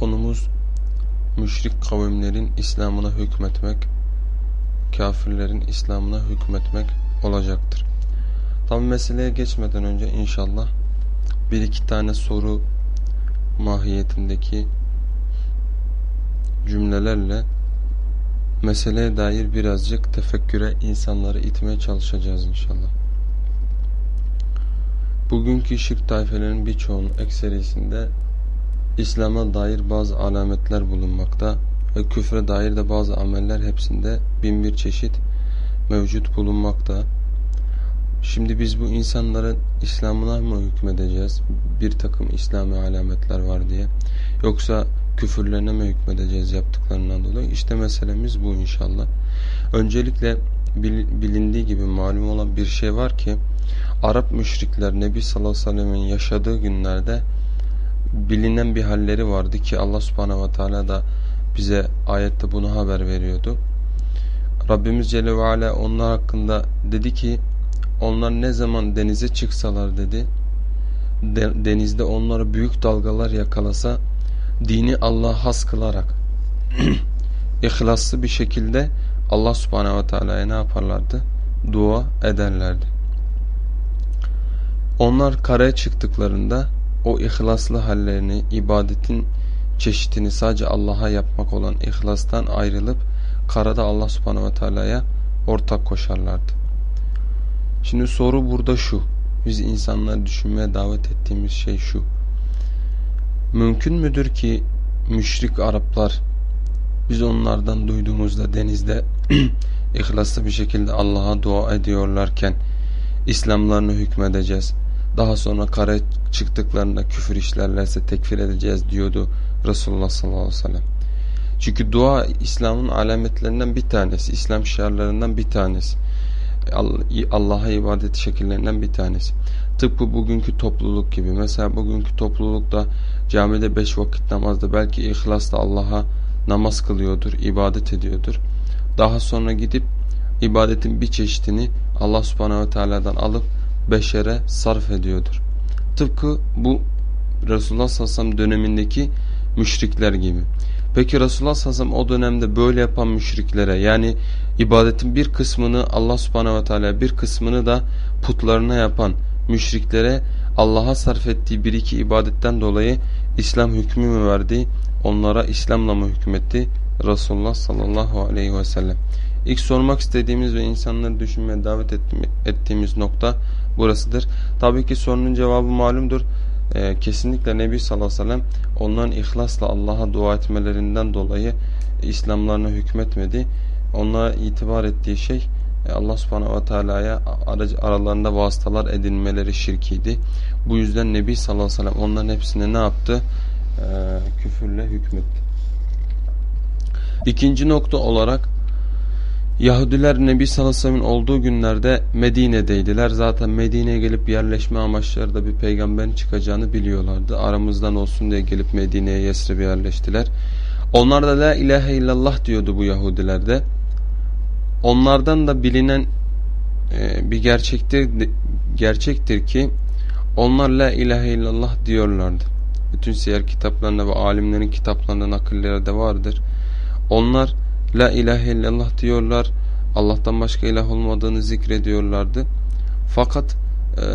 Konumuz müşrik kavimlerin İslam'ına hükmetmek, kafirlerin İslam'ına hükmetmek olacaktır. Tabi meseleye geçmeden önce inşallah bir iki tane soru mahiyetindeki cümlelerle meseleye dair birazcık tefekküre insanları itmeye çalışacağız inşallah. Bugünkü şirk tayfelerinin birçoğunun ekserisinde İslam'a dair bazı alametler bulunmakta ve küfre dair de bazı ameller hepsinde bin bir çeşit mevcut bulunmakta. Şimdi biz bu insanların İslam'ına mı hükmedeceğiz? Bir takım İslami alametler var diye. Yoksa küfürlerine mi hükmedeceğiz yaptıklarından dolayı? İşte meselemiz bu inşallah. Öncelikle bilindiği gibi malum olan bir şey var ki Arap müşrikler Nebi sallallahu aleyhi ve sellem'in yaşadığı günlerde bilinen bir halleri vardı ki Allah subhanehu ve teala da bize ayette bunu haber veriyordu. Rabbimiz Celle ve Ala onlar hakkında dedi ki onlar ne zaman denize çıksalar dedi denizde onları büyük dalgalar yakalasa dini Allah'a has kılarak ihlaslı bir şekilde Allah subhanehu ve teala'ya ne yaparlardı? Dua ederlerdi. Onlar karaya çıktıklarında o ihlaslı hallerini, ibadetin çeşitini sadece Allah'a yapmak olan ihlastan ayrılıp karada Allah subhanahu ve teala'ya ortak koşarlardı. Şimdi soru burada şu. Biz insanları düşünmeye davet ettiğimiz şey şu. Mümkün müdür ki müşrik Araplar biz onlardan duyduğumuzda denizde ihlaslı bir şekilde Allah'a dua ediyorlarken İslamlarını hükmedeceğiz daha sonra kare çıktıklarında küfür işlerlerse tekfir edeceğiz diyordu Resulullah sallallahu aleyhi ve sellem. Çünkü dua İslam'ın alametlerinden bir tanesi, İslam şiarlarından bir tanesi. Allah'a ibadet şekillerinden bir tanesi. Tıpkı bugünkü topluluk gibi. Mesela bugünkü toplulukta camide beş vakit namazda belki ihlasla Allah'a namaz kılıyordur, ibadet ediyordur. Daha sonra gidip ibadetin bir çeşitini Allah subhanehu ve teala'dan alıp beşere sarf ediyordur. Tıpkı bu Resulullah sallallahu dönemindeki müşrikler gibi. Peki Resulullah sallallahu o dönemde böyle yapan müşriklere yani ibadetin bir kısmını Allah subhanehu ve teala bir kısmını da putlarına yapan müşriklere Allah'a sarf ettiği bir iki ibadetten dolayı İslam hükmü mü verdi? Onlara İslam'la mı hükmetti? Resulullah sallallahu aleyhi ve sellem. İlk sormak istediğimiz ve insanları düşünmeye davet ettiğimiz nokta burasıdır. Tabii ki sorunun cevabı malumdur. Ee, kesinlikle Nebi sallallahu aleyhi ve sellem onların ihlasla Allah'a dua etmelerinden dolayı İslamlarına hükmetmedi. Onlara itibar ettiği şey e, Allah subhanahu ve teala'ya aralarında vasıtalar edinmeleri şirkiydi. Bu yüzden Nebi sallallahu aleyhi ve sellem onların hepsine ne yaptı? Ee, küfürle hükmetti. İkinci nokta olarak Yahudiler Nebi sallallahu olduğu günlerde Medine'deydiler. Zaten Medine'ye gelip yerleşme amaçları da bir peygamberin çıkacağını biliyorlardı. Aramızdan olsun diye gelip Medine'ye Yesrib'e yerleştiler. Onlar da la ilahe illallah diyordu bu Yahudilerde. Onlardan da bilinen e, bir gerçektir, gerçektir ki onlar la ilahe illallah diyorlardı. Bütün siyer kitaplarında ve alimlerin kitaplarında nakillere de vardır. Onlar La ilahe illallah diyorlar. Allah'tan başka ilah olmadığını zikrediyorlardı. Fakat e,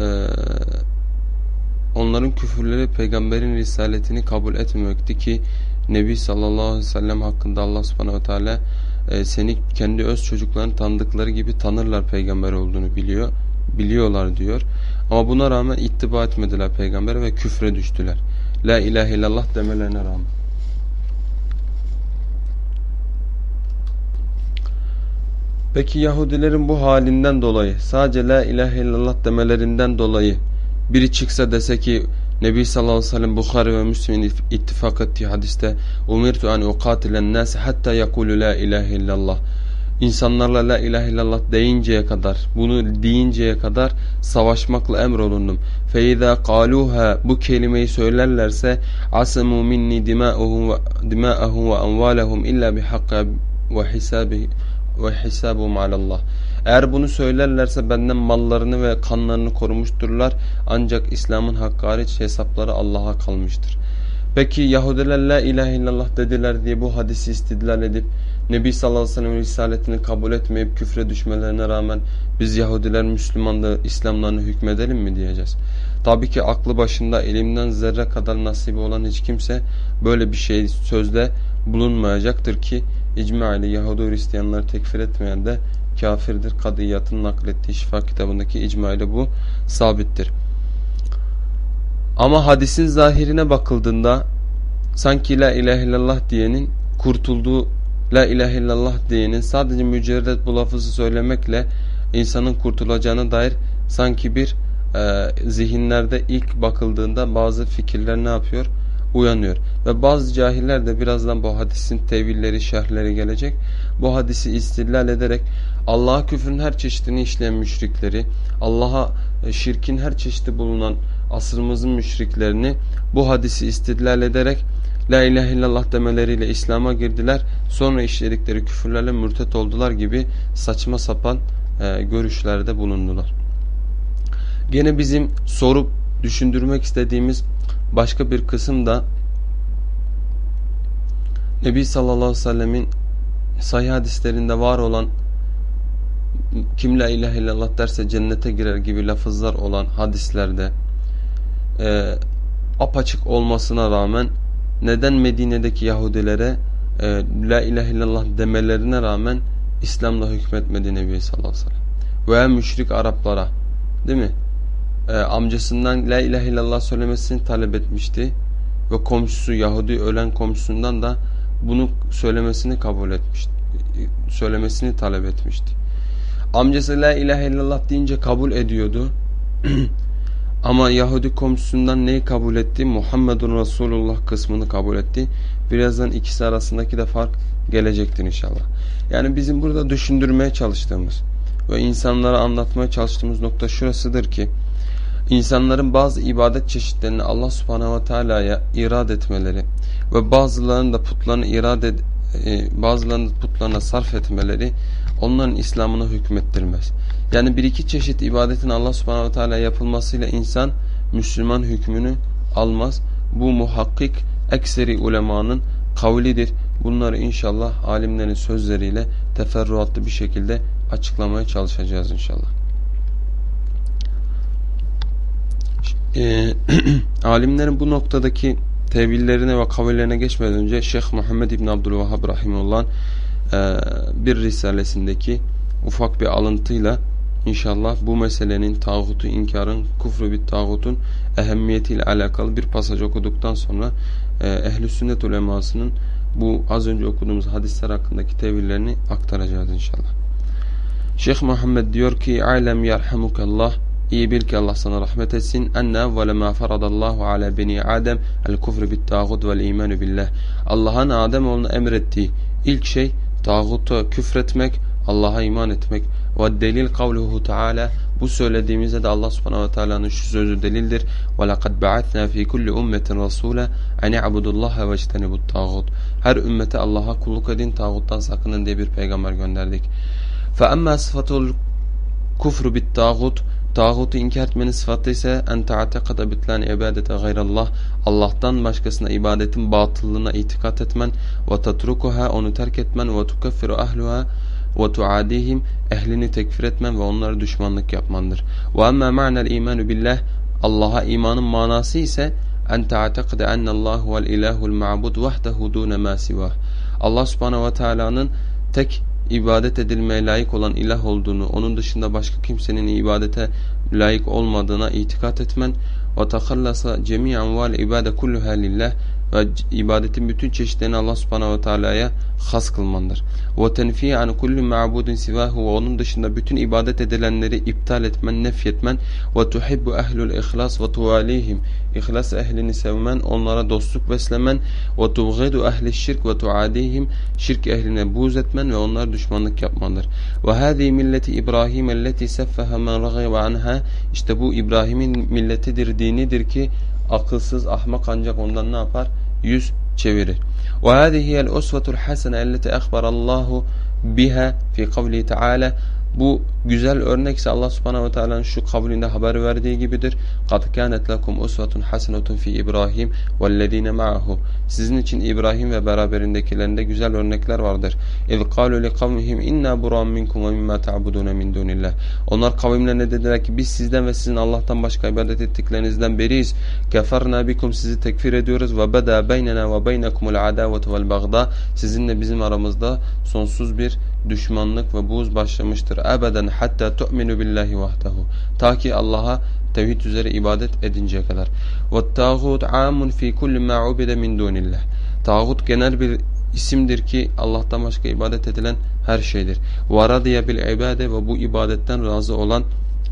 onların küfürleri peygamberin risaletini kabul etmemekti ki Nebi sallallahu aleyhi ve sellem hakkında Allah subhanehu ve teala e, seni kendi öz çocuklarını tanıdıkları gibi tanırlar peygamber olduğunu biliyor biliyorlar diyor. Ama buna rağmen ittiba etmediler peygambere ve küfre düştüler. La ilahe illallah demelerine rağmen. Peki Yahudilerin bu halinden dolayı sadece la ilahe illallah demelerinden dolayı biri çıksa dese ki Nebi sallallahu aleyhi ve sellem Bukhari ve Müslim'in ittifak ettiği hadiste umirtu en uqatilen nas hatta yekulu la ilahe illallah. İnsanlarla la ilahe illallah deyinceye kadar, bunu deyinceye kadar savaşmakla emrolundum. Feiza qaluha bu kelimeyi söylerlerse asamu minni dima'uhum ve dima'ahum ve amwalahum illa bihaqqa ve hisabi ve hisabuhum alallah. Eğer bunu söylerlerse benden mallarını ve kanlarını korumuşturlar. Ancak İslam'ın hakkı hariç hesapları Allah'a kalmıştır. Peki Yahudiler la ilahe illallah dediler diye bu hadisi istidlal edip Nebi sallallahu aleyhi ve sellem risaletini kabul etmeyip küfre düşmelerine rağmen biz Yahudiler Müslümanlığı İslamlarını hükmedelim mi diyeceğiz. Tabii ki aklı başında elimden zerre kadar nasibi olan hiç kimse böyle bir şey sözde bulunmayacaktır ki icma ile Yahudi Hristiyanları tekfir etmeyen de kafirdir. Kadiyatın naklettiği şifa kitabındaki icma ile bu sabittir. Ama hadisin zahirine bakıldığında sanki la ilahe illallah diyenin kurtulduğu la ilahe illallah diyenin sadece mücerret bu lafızı söylemekle insanın kurtulacağına dair sanki bir e, zihinlerde ilk bakıldığında bazı fikirler ne yapıyor? Uyanıyor. Ve bazı cahiller de birazdan bu hadisin tevilleri, şerhleri gelecek. Bu hadisi istillal ederek Allah'a küfrün her çeşidini işleyen müşrikleri, Allah'a e, şirkin her çeşidi bulunan asrımızın müşriklerini bu hadisi istidlal ederek La ilahe illallah demeleriyle İslam'a girdiler. Sonra işledikleri küfürlerle mürtet oldular gibi saçma sapan e, görüşlerde bulundular. Gene bizim sorup düşündürmek istediğimiz başka bir kısım da Nebi sallallahu aleyhi ve sellemin sahih hadislerinde var olan kim la ilahe illallah derse cennete girer gibi lafızlar olan hadislerde e, apaçık olmasına rağmen neden Medine'deki Yahudilere e, la ilahe illallah demelerine rağmen İslam'la hükmetmedi Nebi sallallahu aleyhi ve sellem veya müşrik Araplara değil mi? E, amcasından la ilahe illallah söylemesini talep etmişti ve komşusu Yahudi ölen komşusundan da bunu söylemesini kabul etmişti. Söylemesini talep etmişti. Amcası la ilahe illallah deyince kabul ediyordu. Ama Yahudi komşusundan neyi kabul etti? Muhammedun Resulullah kısmını kabul etti. Birazdan ikisi arasındaki de fark gelecektir inşallah. Yani bizim burada düşündürmeye çalıştığımız ve insanlara anlatmaya çalıştığımız nokta şurasıdır ki insanların bazı ibadet çeşitlerini Allah subhanehu ve teala'ya irad etmeleri ve bazılarının da putlarını irad ed e, bazılarının putlarına sarf etmeleri onların İslam'ını hükmettirmez. Yani bir iki çeşit ibadetin Allah subhanahu ve teala yapılmasıyla insan Müslüman hükmünü almaz. Bu muhakkik ekseri ulemanın kavlidir. Bunları inşallah alimlerin sözleriyle teferruatlı bir şekilde açıklamaya çalışacağız inşallah. E, alimlerin bu noktadaki tevillerine ve kavillerine geçmeden önce Şeyh Muhammed İbn Abdülvahhab Rahimullah e, bir risalesindeki ufak bir alıntıyla İnşallah bu meselenin tağutu inkarın, kufru bit tağutun ehemmiyetiyle alakalı bir pasaj okuduktan sonra e, ehl-i sünnet ulemasının bu az önce okuduğumuz hadisler hakkındaki tevillerini aktaracağız inşallah. Şeyh Muhammed diyor ki alem yerhamukallah İyi bil ki Allah sana rahmet etsin. Enne evvele ma faradallahu ala beni Adem el kufru bit tağut vel imanu billah. Allah'ın Adem oğluna emrettiği ilk şey tağuta küfretmek, Allah'a iman etmek ve delil kavluhu Teala bu söylediğimizde de Allah subhanahu ve teala'nın şu sözü delildir. Ve lekad ba'atna fi kulli ummetin rasula en i'budullaha ve ectenibut tağut. Her ümmete Allah'a kulluk edin, tağuttan sakının diye bir peygamber gönderdik. Fe emma sıfatul kufru bit tağut Tağutu inkar etmenin sıfatı ise en ta'tekada bitlen ibadete gayrallah Allah'tan başkasına ibadetin batıllığına itikat etmen ve tatrukuha onu terk etmen ve tukaffiru ahluha ve tuadihim ehlini tekfir etmen ve onlara düşmanlık yapmandır. Ve emme ma'nel imanu billah Allah'a imanın manası ise en ta'tekade ennallahu vel ilahul ma'bud vahdehu dune ma sivah. Allah subhanahu ve teala'nın tek ibadet edilmeye layık olan ilah olduğunu, onun dışında başka kimsenin ibadete layık olmadığına itikat etmen ve takallasa cemi'an vel ibade kulluha lillah ve ibadetin bütün çeşitlerini Allah subhanahu ve teala'ya has kılmandır. Ve tenfiye an kulli ma'budin sivahu ve onun dışında bütün ibadet edilenleri iptal etmen, nefyetmen ve tuhibbu ehlul ihlas ve tuvalihim İhlas ehlini sevmen, onlara dostluk beslemen ve tubghidu ehli şirk ve tuadihim şirk ehline buğz etmen ve onlara düşmanlık yapmandır. Ve hâzi milleti İbrahim elleti seffeha men ragayve anha işte bu İbrahim'in milletidir, dinidir ki akılsız, ahmak ancak ondan ne yapar? Yüz çevirir. Ve hâzi hiyel usvetul hasene elleti ekberallahu biha fi kavli teala bu güzel örnekse Allah subhanahu ve teala'nın şu kavlinde haber verdiği gibidir. قَدْ كَانَتْ لَكُمْ اُسْوَةٌ حَسَنَةٌ فِي İbrahim وَالَّذ۪ينَ مَعَهُ Sizin için İbrahim ve beraberindekilerinde güzel örnekler vardır. اِذْ قَالُوا لِقَوْمِهِمْ اِنَّا بُرَامْ مِنْكُمْ وَمِمَّا تَعْبُدُونَ مِنْ دُونِ اللّٰهِ Onlar kavimlerine dediler ki biz sizden ve sizin Allah'tan başka ibadet ettiklerinizden beriyiz. كَفَرْنَا بِكُمْ Sizi tekfir ediyoruz. وَبَدَى بَيْنَنَا وَبَيْنَكُمُ الْعَدَاوَةُ وَالْبَغْضَى Sizinle bizim aramızda sonsuz bir düşmanlık ve buğz başlamıştır. Ebeden hatta tu'minu billahi vahdehu. Ta ki Allah'a tevhid üzere ibadet edinceye kadar. Ve tağut amun fi kulli ma ubide min dunillah. Tağut genel bir isimdir ki Allah'tan başka ibadet edilen her şeydir. Ve radiye bil ibade ve bu ibadetten razı olan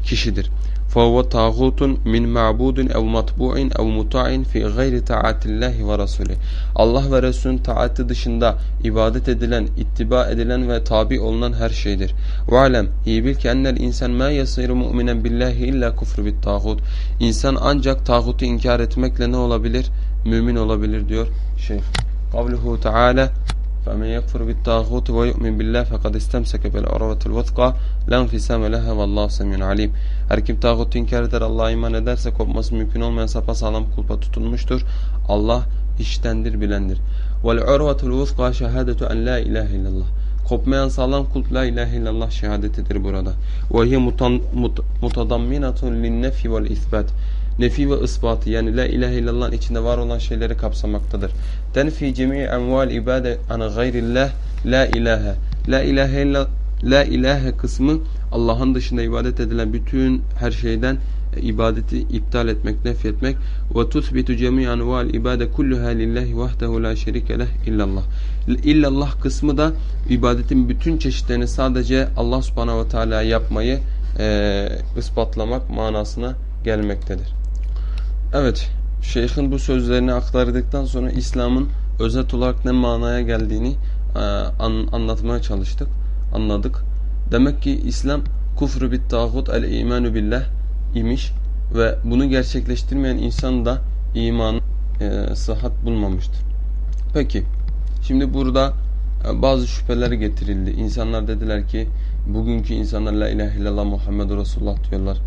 kişidir. فهو طاغوت min ma'budin ev matbu'in ev muta'in fi gayri taatillahi ve rasulih. Allah ve Resulün taati dışında ibadet edilen, ittiba edilen ve tabi olunan her şeydir. Ve alem, iyi bil ki ennel insan ma yasiru mu'minen billahi illa kufru bit tağut. İnsan ancak tağutu inkar etmekle ne olabilir? Mümin olabilir diyor şeyh. Kavluhu Teala فمن يكفر بالطاغوت ويؤمن بالله فقد استمسك بالعروة الوثقى لا انفسام لها والله سميع عليم. Her kim tağutu inkar eder Allah'a iman ederse kopması mümkün olmayan sapasağlam kulpa tutunmuştur. Allah iştendir bilendir. Vel urvetul vusqa şehadetu en la ilahe illallah. Kopmayan sağlam kulp la ilahe illallah şehadetidir burada. Ve hiye mutadamminatun lin nefi ve ispatı yani la ilahe illallah'ın içinde var olan şeyleri kapsamaktadır. Tenfi cemi enval ibade an gayrillah la ilahe. La ilahe illa la ilahe kısmı Allah'ın dışında ibadet edilen bütün her şeyden e, ibadeti iptal etmek, nefretmek ve tuthbitu cemi'an vel ibade kulluha lillahi vahdehu la şerike leh illallah. İllallah kısmı da ibadetin bütün çeşitlerini sadece Allah subhanahu ve teala yapmayı e, ispatlamak manasına gelmektedir. Evet, şeyhin bu sözlerini aktardıktan sonra İslam'ın özet olarak ne manaya geldiğini e, an, anlatmaya çalıştık, anladık. Demek ki İslam kufru bit tağut el imanu billah imiş ve bunu gerçekleştirmeyen insan da iman e, sıhhat bulmamıştır. Peki, şimdi burada e, bazı şüpheler getirildi. İnsanlar dediler ki bugünkü insanlar la ilahe illallah Muhammed Resulullah diyorlar.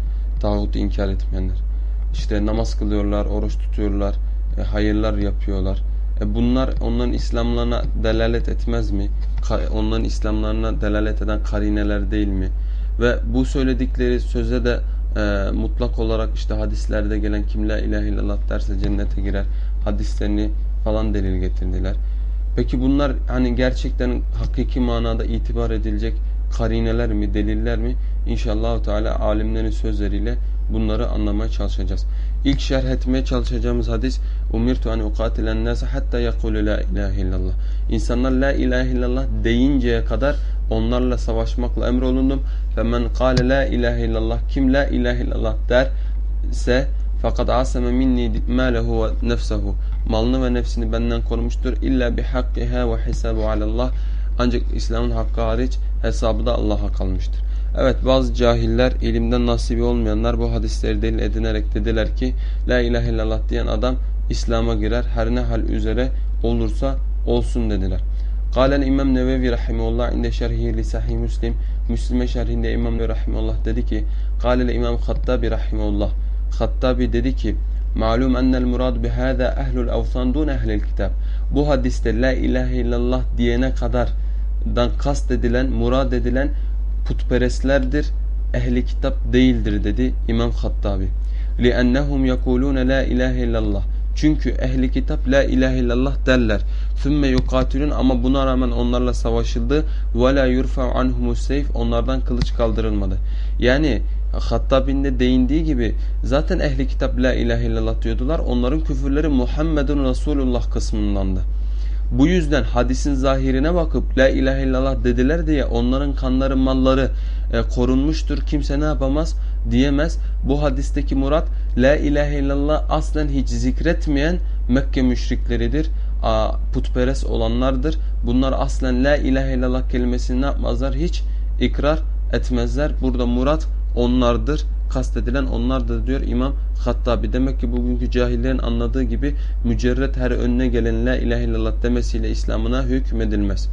Tağutu inkar etmeyenler işte namaz kılıyorlar, oruç tutuyorlar, e, hayırlar yapıyorlar. E, bunlar onların İslamlarına delalet etmez mi? Ka onların İslamlarına delalet eden karineler değil mi? Ve bu söyledikleri söze de e, mutlak olarak işte hadislerde gelen kim la ilahe illallah derse cennete girer hadislerini falan delil getirdiler. Peki bunlar hani gerçekten hakiki manada itibar edilecek karineler mi, deliller mi? İnşallah Teala alimlerin sözleriyle bunları anlamaya çalışacağız. İlk şerh etmeye çalışacağımız hadis umirtu en uqatilen nase hatta yekulu la ilahe illallah. İnsanlar la ilahe illallah deyinceye kadar onlarla savaşmakla emrolundum. Femen kâle la ilahe illallah kim la ilahe illallah derse fakat aseme minni mâlehu ve nefsehu malını ve nefsini benden korumuştur illa bi ve hisabu alallah ancak İslam'ın hakkı hariç hesabı da Allah'a kalmıştır. Evet bazı cahiller ilimden nasibi olmayanlar bu hadisleri delil edinerek dediler ki La ilahe illallah diyen adam İslam'a girer her ne hal üzere olursa olsun dediler. Kalen İmam Nevevi Rahimullah inde şerhihi li sahih Müslim Müslim'e şerhinde İmam Nevevi Rahimullah dedi ki Kale İmam Hattabi Rahimullah Hattabi dedi ki Malum ennel murad bihâzâ ehlul avsan dun ehlil kitab Bu hadiste la ilahe illallah diyene kadar dan kast edilen, murad edilen putperestlerdir, ehli kitap değildir dedi İmam Hattabi. لِأَنَّهُمْ يَقُولُونَ la ilahe illallah. Çünkü ehli kitap la ilahe illallah derler. Sümme yukatilun ama buna rağmen onlarla savaşıldı. Ve la yurfa anhumus seyf onlardan kılıç kaldırılmadı. Yani Hattabi'nin de değindiği gibi zaten ehli kitap la ilahe illallah diyordular. Onların küfürleri Muhammedun Resulullah kısmındandı. Bu yüzden hadisin zahirine bakıp la ilahe illallah dediler diye onların kanları malları e, korunmuştur. Kimse ne yapamaz diyemez. Bu hadisteki murat la ilahe illallah aslen hiç zikretmeyen Mekke müşrikleridir. A, putperest olanlardır. Bunlar aslen la ilahe illallah kelimesini ne yapmazlar? Hiç ikrar etmezler. Burada murat onlardır. Kastedilen onlardır diyor İmam Hattabi. Demek ki bugünkü cahillerin anladığı gibi mücerret her önüne gelen la ilahe illallah demesiyle İslam'ına hükmedilmez.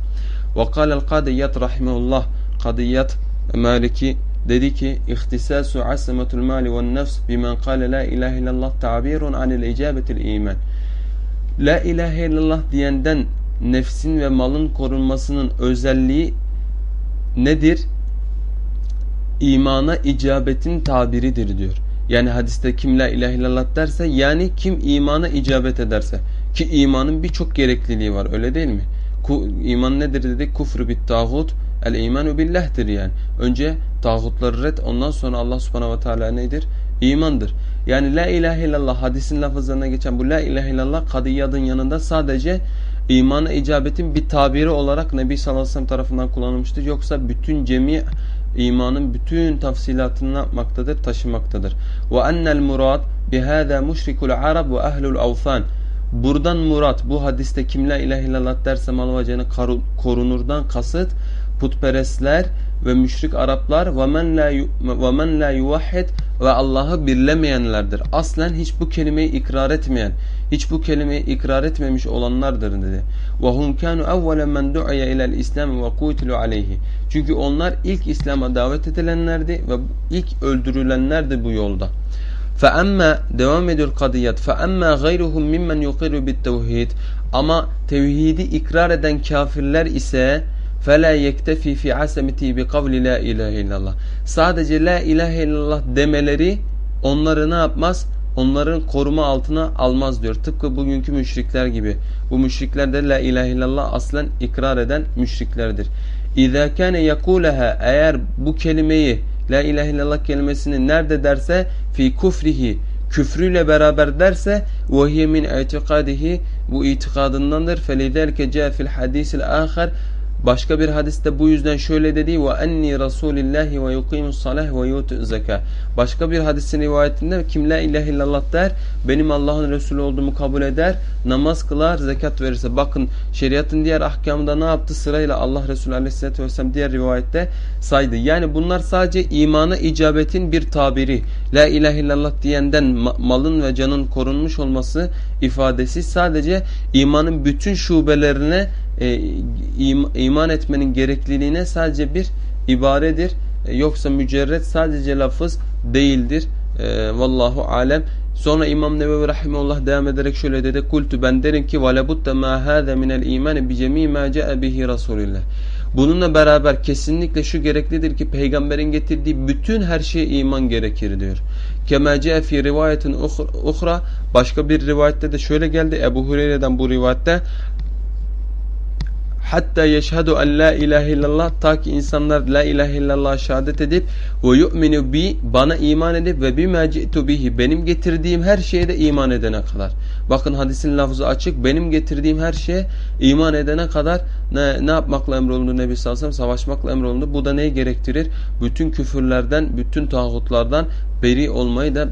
Ve kâlel kadiyyat rahimehullah Kadiyat Maliki dedi ki ihtisasu asemetul mali ve nefs bimen kâle la ilahe illallah ta'birun anil icabetil iman. La ilahe illallah diyenden nefsin ve malın korunmasının özelliği nedir? İmana icabetin tabiridir diyor. Yani hadiste kim la ilahe illallah derse yani kim imana icabet ederse. Ki imanın birçok gerekliliği var öyle değil mi? İman nedir dedik? Kufru bit tağut el imanu billah'tir yani. Önce tağutları red ondan sonra Allah subhanahu ve teala nedir? İmandır. Yani la ilahe illallah hadisin lafızlarına geçen bu la ilahe illallah kadiyadın yanında sadece imana icabetin bir tabiri olarak Nebi sallallahu aleyhi ve sellem tarafından kullanılmıştır. Yoksa bütün cemi imanın bütün tafsilatını yapmaktadır, taşımaktadır. Ve ennel murad bihâzâ müşrikul arab ve ahlul avfan. Buradan murat bu hadiste kim la ilahe illallah derse mal korunurdan kasıt putperestler ve müşrik Araplar ve men la ve men la yuvahhid ve Allah'ı birlemeyenlerdir. Aslen hiç bu kelimeyi ikrar etmeyen, hiç bu kelimeyi ikrar etmemiş olanlardır dedi. Ve hum kanu evvele men du'iya ila'l İslam ve kutilu aleyhi. Çünkü onlar ilk İslam'a davet edilenlerdi ve ilk öldürülenlerdi bu yolda. فَأَمَّا devam ediyor kadiyat فَأَمَّا غَيْرُهُمْ مِمَّنْ يُقِرُّ بِالتَّوْحِيدِ Ama tevhidi ikrar eden kafirler ise فَلَا يَكْتَفِي فِي عَسَمِتِهِ بِقَوْلِ لَا اِلَٰهِ illallah. Sadece la ilahe illallah demeleri onları ne yapmaz? Onların koruma altına almaz diyor. Tıpkı bugünkü müşrikler gibi. Bu müşrikler de la ilahe illallah aslen ikrar eden müşriklerdir. اِذَا كَانَ يَقُولَهَا Eğer bu kelimeyi la ilahe illallah kelimesini nerede derse fi kufrihi küfrüyle beraber derse وَهِيَ مِنْ اَعْتِقَادِهِ bu itikadındandır. فَلِذَلْكَ جَاء فِي الْحَدِيثِ الْآخَرِ Başka bir hadiste bu yüzden şöyle dedi ve enni rasulillahi ve yuqimus salah ve yutu zeka. Başka bir hadisin rivayetinde kim la ilahe illallah der, benim Allah'ın Resulü olduğumu kabul eder, namaz kılar, zekat verirse. Bakın şeriatın diğer ahkamında ne yaptı? Sırayla Allah Resulü aleyhissalatü vesselam diğer rivayette saydı. Yani bunlar sadece imana icabetin bir tabiri. La ilahe illallah diyenden malın ve canın korunmuş olması ifadesi sadece imanın bütün şubelerine e, iman etmenin gerekliliğine sadece bir ibaredir. E, yoksa mücerret sadece lafız değildir. E, vallahu alem. Sonra İmam Nebevi Rahimullah devam ederek şöyle dedi. Kultu ben derim ki velebutta ma hâze minel imani bi cemî mâ ce'e bihi Bununla beraber kesinlikle şu gereklidir ki peygamberin getirdiği bütün her şeye iman gerekir diyor. Kemece fi rivayetin uhra başka bir rivayette de şöyle geldi Ebu Hureyre'den bu rivayette Hatta yeşhedü en la ilahe illallah ta ki insanlar la ilahe illallah şehadet edip ve yu'minu bi bana iman edip ve bima ci'tu bihi benim getirdiğim her şeye de iman edene kadar. Bakın hadisin lafzı açık. Benim getirdiğim her şeye iman edene kadar ne, ne yapmakla emrolundu Nebi sallallahu aleyhi ve sellem? Savaşmakla emrolundu. Bu da neyi gerektirir? Bütün küfürlerden, bütün tağutlardan beri olmayı da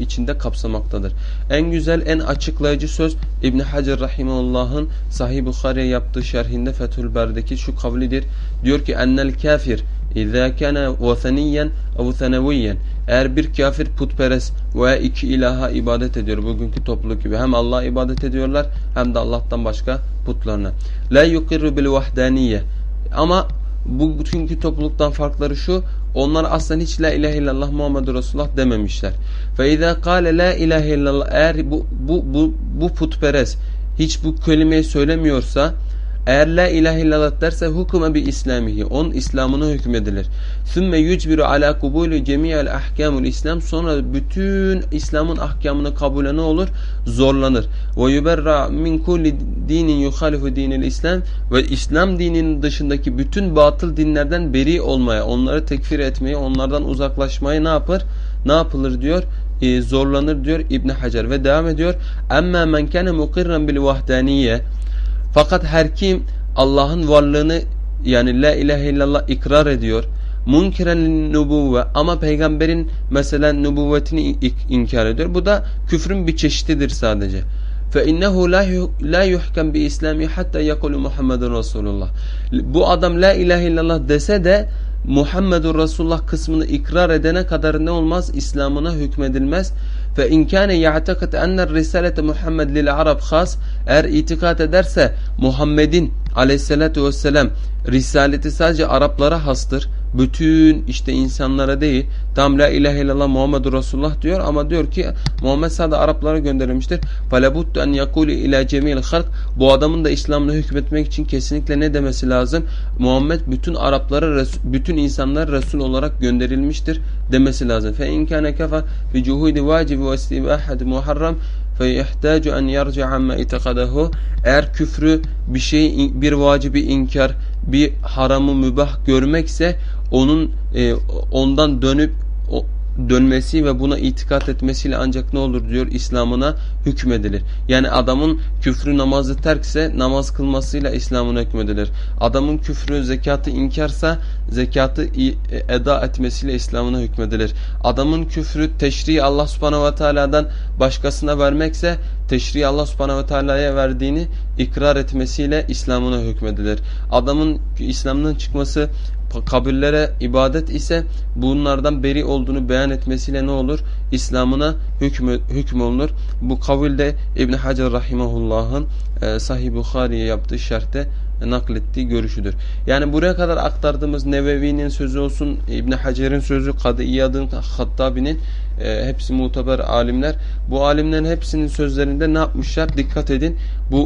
içinde kapsamaktadır. En güzel, en açıklayıcı söz İbn Hacer rahimehullah'ın Sahih Bukhari'ye yaptığı şerhinde Fethül Ber'deki şu kavlidir. Diyor ki ennel kafir İzâ kâne vataniyen ev seneviyen eğer bir kafir putperest veya iki ilaha ibadet ediyor bugünkü topluluk gibi hem Allah'a ibadet ediyorlar hem de Allah'tan başka putlarına. La yukirru bil vahdaniye ama bugünkü topluluktan farkları şu onlar aslında hiç la ilahe illallah Muhammedur Resulullah dememişler. Fe izâ kâle la ilahe eğer bu, bu, bu, bu putperest hiç bu kelimeyi söylemiyorsa Eğer la ilahe illallah derse hukume bi İslamihi. Onun İslam'ına hükmedilir. Sümme yücbiru ala kubulü cemiyel ahkamul İslam. Sonra bütün İslam'ın ahkamını kabule ne olur? Zorlanır. Ve yuberra min kulli dinin yuhalifu dinil İslam. Ve İslam dininin dışındaki bütün batıl dinlerden beri olmaya, onları tekfir etmeye, onlardan uzaklaşmaya ne yapar? Ne yapılır diyor? Ee, zorlanır diyor İbn Hacer ve devam ediyor. Amma men kana mukirran bil vahdaniye fakat her kim Allah'ın varlığını yani la ilahe illallah ikrar ediyor. Munkiren nubuvve ama peygamberin mesela nubuvvetini inkar ediyor. Bu da küfrün bir çeşididir sadece. Fe innehu la yuhkam bi islami hatta yekulu Muhammedun Resulullah. Bu adam la ilahe illallah dese de Muhammedun Resulullah kısmını ikrar edene kadar ne olmaz? İslam'ına hükmedilmez. Fe inkâne ya'tekat enner risalete Muhammed lil Arab khas eğer itikat ederse Muhammed'in aleyhissalatu vesselam risaleti sadece Araplara hastır. Bütün işte insanlara değil. Tam la ilahe illallah Muhammedur Resulullah diyor ama diyor ki Muhammed sadece Araplara gönderilmiştir. Falabuttu en yakuli ila cemil halk. Bu adamın da İslam'la hükmetmek için kesinlikle ne demesi lazım? Muhammed bütün Araplara bütün insanlar Resul olarak gönderilmiştir demesi lazım. Fe in kana kafa fi cuhudi vacibi ve istibahati muharram فَيَحْتَاجُ أَنْ يَرْجَعَ عَمَّا اِتَقَدَهُ Eğer küfrü bir şey bir vacibi inkar, bir haramı mübah görmekse onun e, ondan dönüp o, dönmesi ve buna itikat etmesiyle ancak ne olur diyor İslam'ına hükmedilir. Yani adamın küfrü namazı terkse namaz kılmasıyla İslam'ına hükmedilir. Adamın küfrü zekatı inkarsa zekatı e, eda etmesiyle İslam'ına hükmedilir. Adamın küfrü teşriği Allah subhanahu ve teala'dan başkasına vermekse teşriği Allah subhanahu ve teala'ya verdiğini ikrar etmesiyle İslam'ına hükmedilir. Adamın İslam'dan çıkması kabirlere ibadet ise bunlardan beri olduğunu beyan etmesiyle ne olur? İslam'ına hükmü, hükmü olunur. Bu kavilde İbn Hacer Rahimahullah'ın e, Sahih Bukhari'ye yaptığı şerhte naklettiği görüşüdür. Yani buraya kadar aktardığımız Nevevi'nin sözü olsun, İbn Hacer'in sözü, Kadı İyad'ın, Hattabi'nin e, hepsi muteber alimler. Bu alimlerin hepsinin sözlerinde ne yapmışlar? Dikkat edin. Bu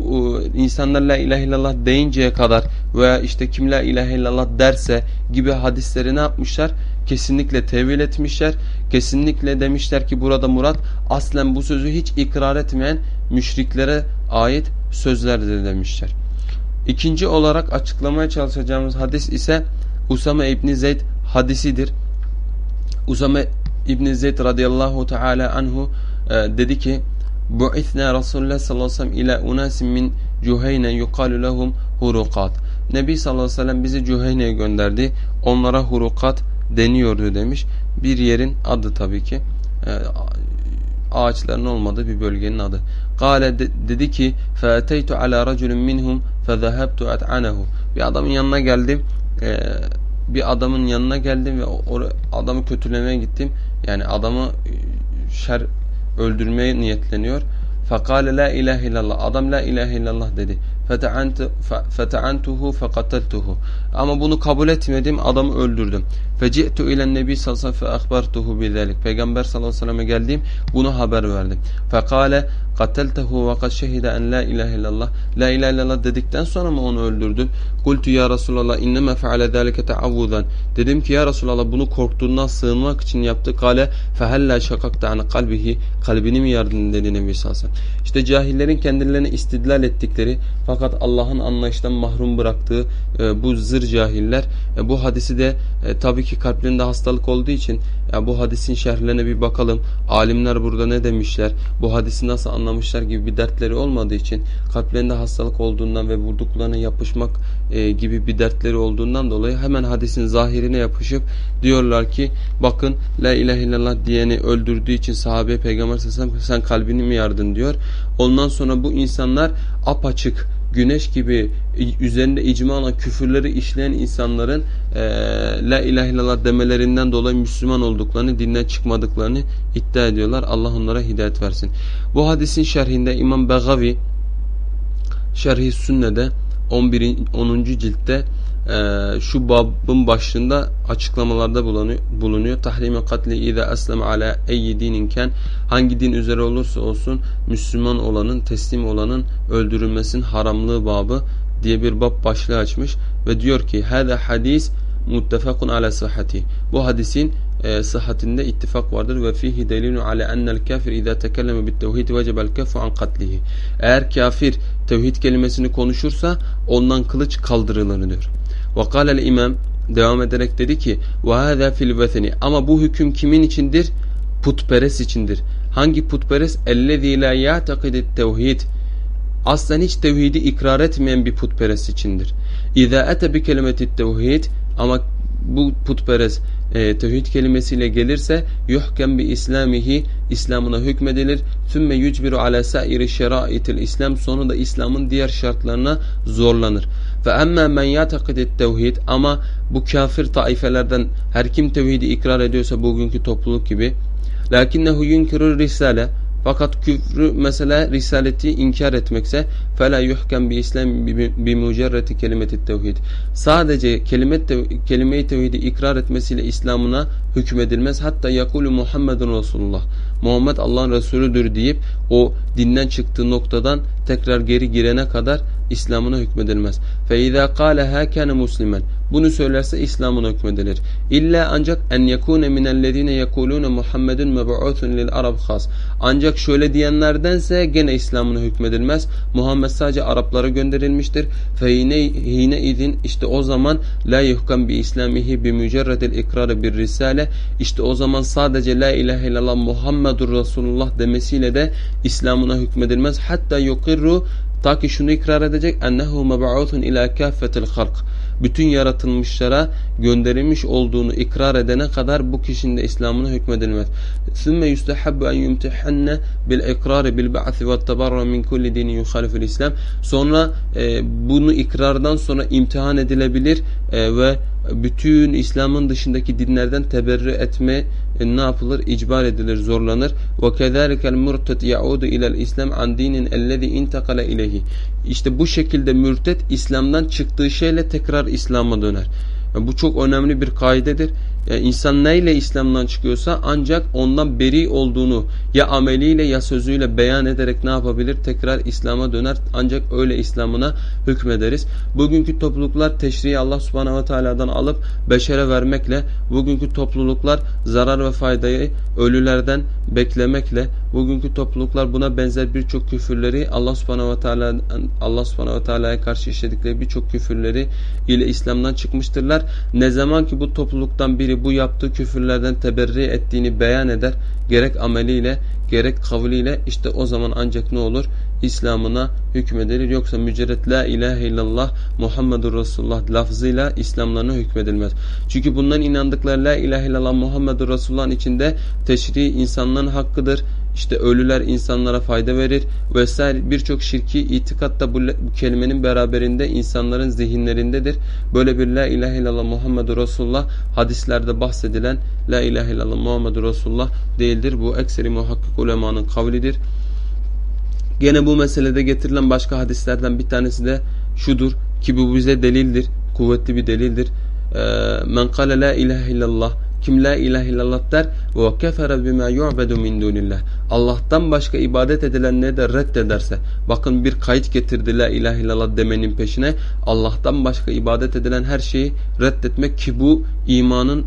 e, insanlar la ilahe illallah deyinceye kadar veya işte kim la ilahe illallah derse gibi hadisleri ne yapmışlar? Kesinlikle tevil etmişler. Kesinlikle demişler ki burada murat aslen bu sözü hiç ikrar etmeyen müşriklere ait sözlerdir demişler. İkinci olarak açıklamaya çalışacağımız hadis ise Usame İbni Zeyd hadisidir. Usame İbni Zeyd radıyallahu teala anhu e, dedi ki Bu'ithna Resulullah sallallahu aleyhi ve sellem ila unasin min Cuheyne yukalu lehum hurukat. Nebi sallallahu aleyhi ve sellem bizi Cuheyne'ye gönderdi. Onlara hurukat deniyordu demiş. Bir yerin adı tabii ki. E, ağaçların olmadığı bir bölgenin adı. Kale dedi ki فَاَتَيْتُ عَلَى رَجُلٍ مِنْهُمْ فَذَهَبْتُ اَتْعَنَهُ Bir adamın yanına geldim. E, bir adamın yanına geldim ve adamı kötülemeye gittim. Yani adamı e, şer öldürmeye niyetleniyor. Fakale la ilahe illallah. Adam la ilahe illallah dedi. Fete'antuhu fekateltuhu. Ama bunu kabul etmedim. Adamı öldürdüm. Feci'tu ilen nebi sallallahu aleyhi ve sellem bizelik. Peygamber sallallahu aleyhi ve selleme geldim. Bunu haber verdim. Fekale Kateltehu ve kad şehide en la ilahe. La ilahe illallah dedikten sonra mı onu öldürdün? Kultu ya Resulallah inneme feale zâlike teavvudan. Dedim ki ya Resulallah bunu korktuğundan sığınmak için yaptı. Kale fehella şakakta an kalbihi. Kalbini mi yardın dedi Nebi sallallahu İşte cahillerin kendilerini istidlal ettikleri fakat Allah'ın anlayıştan mahrum bıraktığı e, bu zır cahiller e, bu hadisi de e, tabii ki kalplerinde hastalık olduğu için ya bu hadisin şerhlerine bir bakalım. Alimler burada ne demişler? Bu hadisi nasıl anlamışlar gibi bir dertleri olmadığı için kalplerinde hastalık olduğundan ve vurduklarına yapışmak e, gibi bir dertleri olduğundan dolayı hemen hadisin zahirine yapışıp diyorlar ki bakın la ilahe illallah diyeni öldürdüğü için sahabe peygamber sen, sen kalbini mi yardın diyor. Ondan sonra bu insanlar apaçık güneş gibi üzerinde icma olan küfürleri işleyen insanların e, la ilahe illallah demelerinden dolayı Müslüman olduklarını, dinden çıkmadıklarını iddia ediyorlar. Allah onlara hidayet versin. Bu hadisin şerhinde İmam Begavi Şerhi Sünne'de 11. 10. ciltte e, şu babın başlığında açıklamalarda bulunuyor. bulunuyor. Tahrime katli iza esleme ala eyyi dininken hangi din üzere olursa olsun Müslüman olanın, teslim olanın öldürülmesinin haramlığı babı diye bir bab başlığı açmış ve diyor ki hada hadis muttefakun ala sıhhati. Bu hadisin e, sıhhatinde ittifak vardır ve fihi delilun ala ennel kafir iza tekelleme bit tevhid vecebel kefu an katlihi. Eğer kafir tevhid kelimesini konuşursa ondan kılıç kaldırılır diyor. Kâlel imam devam ederek dedi ki hâzâ fil vetheni ama bu hüküm kimin içindir? Putperest içindir. Hangi putperest? Ellezî lâ ya'takidit tevhid. Aslen hiç tevhidi ikrar etmeyen bir putperest içindir. Ete bi kelimetit tevhid ama bu putperest e, tevhid kelimesiyle gelirse yuhkem bi islamihi İslam'ına hükmedilir. Sümme yücbiru ala sairi şeraitil İslam sonunda İslam'ın diğer şartlarına zorlanır. Ve emme men yatakidit tevhid ama bu kafir taifelerden her kim tevhidi ikrar ediyorsa bugünkü topluluk gibi lakinnehu yunkirur risale fakat küfrü mesela risaleti inkar etmekse fela yuhkem bi islam bi mucerreti kelimeti tevhid. Sadece kelime tev kelime-i tevhidi ikrar etmesiyle İslam'ına hükmedilmez. Hatta yakulu Muhammedun Resulullah. Muhammed Allah'ın Resulüdür deyip o dinden çıktığı noktadan tekrar geri girene kadar İslam'ına hükmedilmez. فَاِذَا قَالَهَا كَانَ مُسْلِمًا Bunu söylerse İslam'ına hükmedilir. İlla ancak en yekune minellezine yekulune Muhammedun meb'uthun lil Arab khas. Ancak şöyle diyenlerdense gene İslam'ına hükmedilmez. Muhammed sadece Araplara gönderilmiştir. Feyine hine izin işte o zaman la yuhkam bi islamihi bi mücerredil ikrar bir risale. İşte o zaman sadece la ilahe illallah Muhammedur Resulullah demesiyle de İslam'ına hükmedilmez. Hatta yukirru Ta ki şunu ikrar edecek ennehu meb'uthun ila kaffetil halk. Bütün yaratılmışlara gönderilmiş olduğunu ikrar edene kadar bu kişinin de İslam'ına hükmedilmez. Yumtihanne bil ikrari bil ba'thi ve tabarra min kulli dini yuhalifil İslam. Sonra e, bunu ikrardan sonra imtihan edilebilir e, ve bütün İslam'ın dışındaki dinlerden teberri etme e, ne yapılır? İcbar edilir, zorlanır. Kezalikel murtet yaudu ilel İslam an dinin ellezî intakale ileyhi. İşte bu şekilde mürtet İslam'dan çıktığı şeyle tekrar İslam'a döner. Yani bu çok önemli bir kaidedir. Yani insan neyle İslam'dan çıkıyorsa ancak ondan beri olduğunu ya ameliyle ya sözüyle beyan ederek ne yapabilir? Tekrar İslam'a döner ancak öyle İslam'ına hükmederiz. Bugünkü topluluklar teşriği Allah subhanahu ve teala'dan alıp beşere vermekle bugünkü topluluklar zarar ve faydayı ölülerden beklemekle bugünkü topluluklar buna benzer birçok küfürleri Allah subhanahu ve teala Allah subhanahu ve teala'ya karşı işledikleri birçok küfürleri ile İslam'dan çıkmıştırlar. Ne zaman ki bu topluluktan biri bu yaptığı küfürlerden teberri ettiğini beyan eder. Gerek ameliyle gerek kavliyle işte o zaman ancak ne olur? İslam'ına hükmedilir. Yoksa mücerret la ilahe illallah Muhammedur Resulullah lafzıyla İslamlarına hükmedilmez. Çünkü bundan inandıkları la ilahe illallah Muhammedur Resulullah'ın içinde teşri insanların hakkıdır işte ölüler insanlara fayda verir vesaire birçok şirki itikat da bu, bu kelimenin beraberinde insanların zihinlerindedir. Böyle bir la ilahe illallah Muhammedur Resulullah hadislerde bahsedilen la ilahe illallah Muhammedur Resulullah değildir. Bu ekseri muhakkik ulemanın kavlidir. Gene bu meselede getirilen başka hadislerden bir tanesi de şudur ki bu bize delildir. Kuvvetli bir delildir. Men kale la ilahe illallah kim la ilahe illallah der ve kefere bima yu'bedu min dunillah. Allah'tan başka ibadet edilenleri de reddederse. Bakın bir kayıt getirdi la ilahe illallah demenin peşine. Allah'tan başka ibadet edilen her şeyi reddetmek ki bu imanın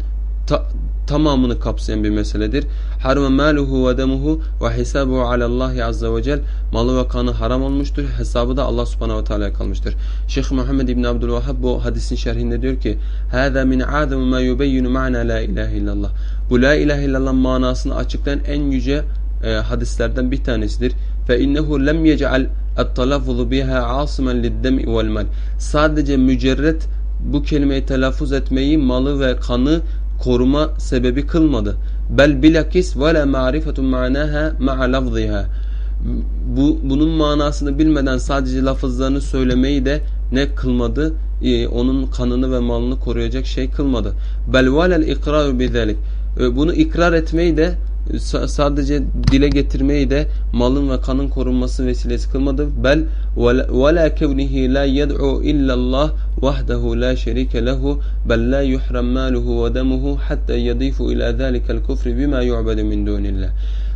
ta tamamını kapsayan bir meseledir. Harama maluhu ve demuhu ve hisabuhu alallahi azze ve cel. Malı ve kanı haram olmuştur. Hesabı da Allah subhanahu ve teala'ya kalmıştır. Şeyh Muhammed İbn Abdülvahhab bu hadisin şerhinde diyor ki Hâzâ min âzemu mâ yubeyyinu ma'na la ilahe illallah. Bu la ilahe illallah manasını açıklayan en yüce e, hadislerden bir tanesidir. Fe innehu lem yec'al et-talaffuzu biha 'asiman lid-dem'i vel-mal. Sadece mücerret bu kelimeyi telaffuz etmeyi malı ve kanı koruma sebebi kılmadı. Bel bilakis ve la ma'rifetun ma'naha ma'a lafziha. Bu bunun manasını bilmeden sadece lafızlarını söylemeyi de ne kılmadı? Ee, onun kanını ve malını koruyacak şey kılmadı. Bel velel ikraru bizalik. Ee, bunu ikrar etmeyi de sadece dile getirmeyi de malın ve kanın korunması vesilesi kılmadı. Bel ve la kevnihi la yed'u illallah vahdehu la şerike lehu bel la yuhram maluhu ve demuhu hatta yadifu ila zalikel kufri bima yu'bedu min dunillah.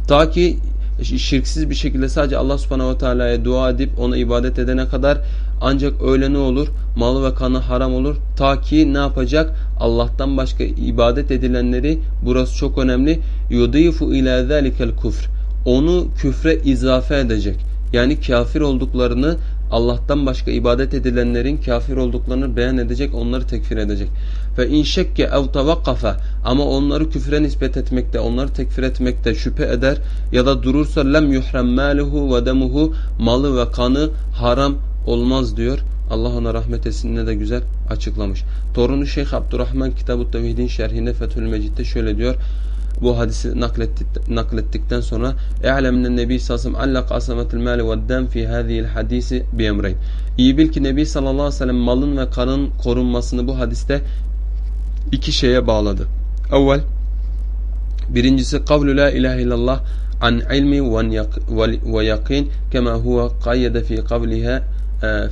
Ta ki şirksiz bir şekilde sadece Allah subhanahu ve teala'ya dua edip ona ibadet edene kadar ancak öyle ne olur? Malı ve kanı haram olur. Ta ki ne yapacak? Allah'tan başka ibadet edilenleri burası çok önemli. Yudifu ila zalikel kufr. Onu küfre izafe edecek. Yani kafir olduklarını Allah'tan başka ibadet edilenlerin kafir olduklarını beyan edecek, onları tekfir edecek. Ve in şekke ev tavakkafe ama onları küfre nispet etmekte, onları tekfir etmekte şüphe eder ya da durursa lem yuhrem maluhu ve demuhu malı ve kanı haram olmaz diyor. Allah ona rahmet etsin ne de güzel açıklamış. Torunu Şeyh Abdurrahman Kitab-ı Tevhid'in şerhinde Fethül Mecid'de şöyle diyor bu hadisi naklettikten sonra e'lemnen nebi sallallahu aleyhi ve sellem asametil mali ve dem fi hadihil hadisi bi emreyn. İyi bil ki Nebi sallallahu aleyhi ve sellem malın ve kanın korunmasını bu hadiste iki şeye bağladı. Evvel birincisi kavlu la ilahe illallah an ilmi ve yakin kema huve kayyede fi kavliha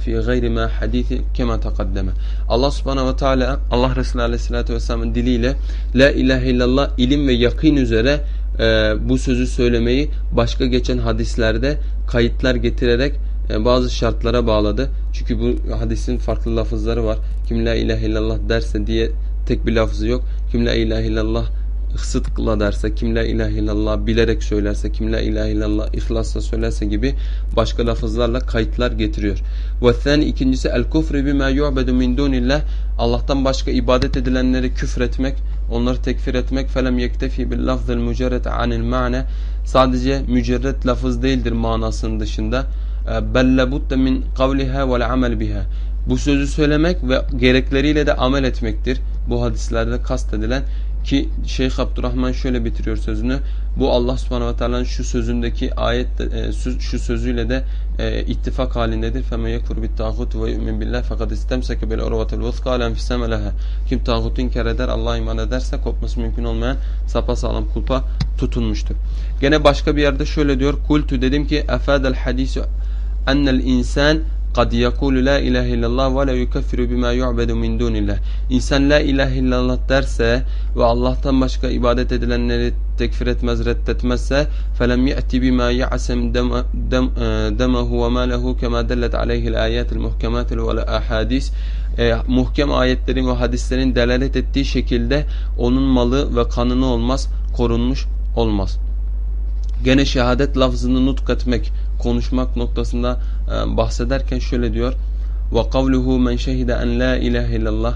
fi gayri ma hadisi kema takaddeme. Allah subhanahu ve teala Allah Resulü aleyhissalatü vesselamın diliyle la ilahe illallah ilim ve yakın üzere e, bu sözü söylemeyi başka geçen hadislerde kayıtlar getirerek e, bazı şartlara bağladı. Çünkü bu hadisin farklı lafızları var. Kim la ilahe illallah derse diye tek bir lafızı yok. Kim la ilahe illallah sıdkla derse, kim la ilahe illallah bilerek söylerse, kim la ilahe illallah ihlasla söylerse gibi başka lafızlarla kayıtlar getiriyor. Ve ikincisi el kufri bima yu'bedu min dunillah Allah'tan başka ibadet edilenleri küfretmek, onları tekfir etmek felem yektefi bil lafzil mücerret anil ma'ne sadece mücerret lafız değildir manasının dışında e, belle budde min kavliha vel amel biha bu sözü söylemek ve gerekleriyle de amel etmektir Bu hadislerde kastedilen ki Şeyh Abdurrahman şöyle bitiriyor sözünü. Bu Allah subhanahu ve teala'nın şu sözündeki ayet e, şu sözüyle de e, ittifak halindedir. فَمَنْ يَكْفُرْ بِالْتَاغُوتِ وَيُؤْمِنْ بِاللّٰهِ فَقَدْ اِسْتَمْسَكَ بِالْاُرْوَةِ الْوُثْقَى لَنْ فِسَمَ لَهَا Kim tağutu inkar eder, Allah'a iman ederse kopması mümkün olmayan sapasağlam kulpa tutunmuştur. Gene başka bir yerde şöyle diyor. Kultu dedim ki اَفَادَ الْحَدِيسُ اَنَّ الْاِنْسَانِ قد يقول لا إله إلا الله ولا يكفر بما يعبد من دون الله. İnsan la ilahe illallah derse ve Allah'tan başka ibadet edilenleri tekfir etmez, reddetmezse فَلَمْ يَأْتِ بِمَا يَعْسَمْ دَمَهُ وَمَا لَهُ كَمَا دَلَّتْ عَلَيْهِ الْآيَاتِ الْمُحْكَمَاتِ وَالْأَحَادِيثِ e, muhkem ayetlerin ve hadislerin delalet ettiği şekilde onun malı ve kanını olmaz, korunmuş olmaz. Gene şehadet lafzını nutk etmek, konuşmak noktasında e, bahsederken şöyle diyor. Kavluhu men şehide en la ilahe illallah.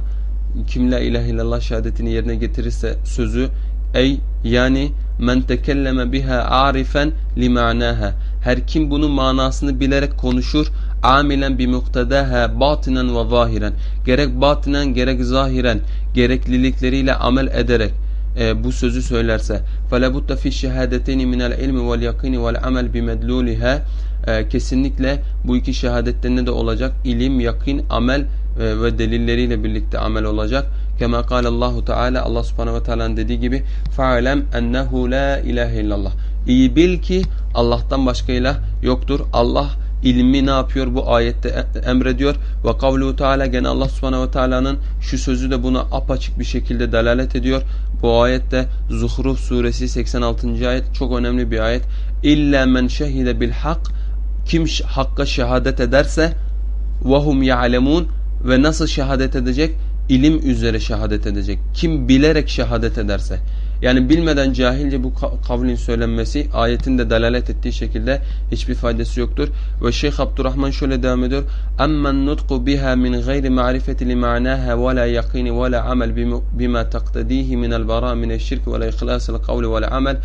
Kim la ilahe illallah şehadetini yerine getirirse sözü ey yani men tekelleme biha arifen li ma'naha. Her kim bunun manasını bilerek konuşur amilen bi muktadaha batinen ve zahiren. Gerek batinen gerek zahiren gereklilikleriyle amel ederek e, bu sözü söylerse فَلَبُتَّ فِي الشَّهَادَتَيْنِ مِنَ الْعِلْمِ وَالْيَقِينِ وَالْعَمَلْ بِمَدْلُولِهَا e, Kesinlikle bu iki şehadetlerinde de olacak ilim, yakin, amel e, ve delilleriyle birlikte amel olacak. Kema kâle Allahu Teala Allah Subhanahu ve Teala'nın dediği gibi fa'lem ennehu la ilahe illallah. İyi bil ki Allah'tan başka ilah yoktur. Allah ilmi ne yapıyor bu ayette emrediyor. Ve kavlu Teala gene Allah Subhanahu ve Teala'nın şu sözü de buna apaçık bir şekilde delalet ediyor. bu ayette Zuhruf suresi 86. ayet çok önemli bir ayet. İlla men şehide bil hak kim hakka şehadet ederse vahum ya'lemun ve nasıl şehadet edecek? İlim üzere şehadet edecek. Kim bilerek şehadet ederse. Yani bilmeden cahilce bu kavlin söylenmesi ayetin de delalet ettiği şekilde hiçbir faydası yoktur. Ve Şeyh Abdurrahman şöyle devam ediyor. Ma'naha ve la yakini ve la amel bima taktadihi min el bara min şirk ve la ihlasel kavli ve la amel.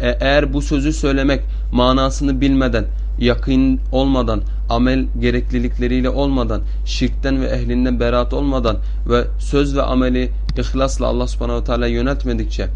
E, eğer bu sözü söylemek manasını bilmeden yakın olmadan, amel gereklilikleriyle olmadan, şirkten ve ehlinden beraat olmadan ve söz ve ameli ihlasla Allah subhanahu teala yöneltmedikçe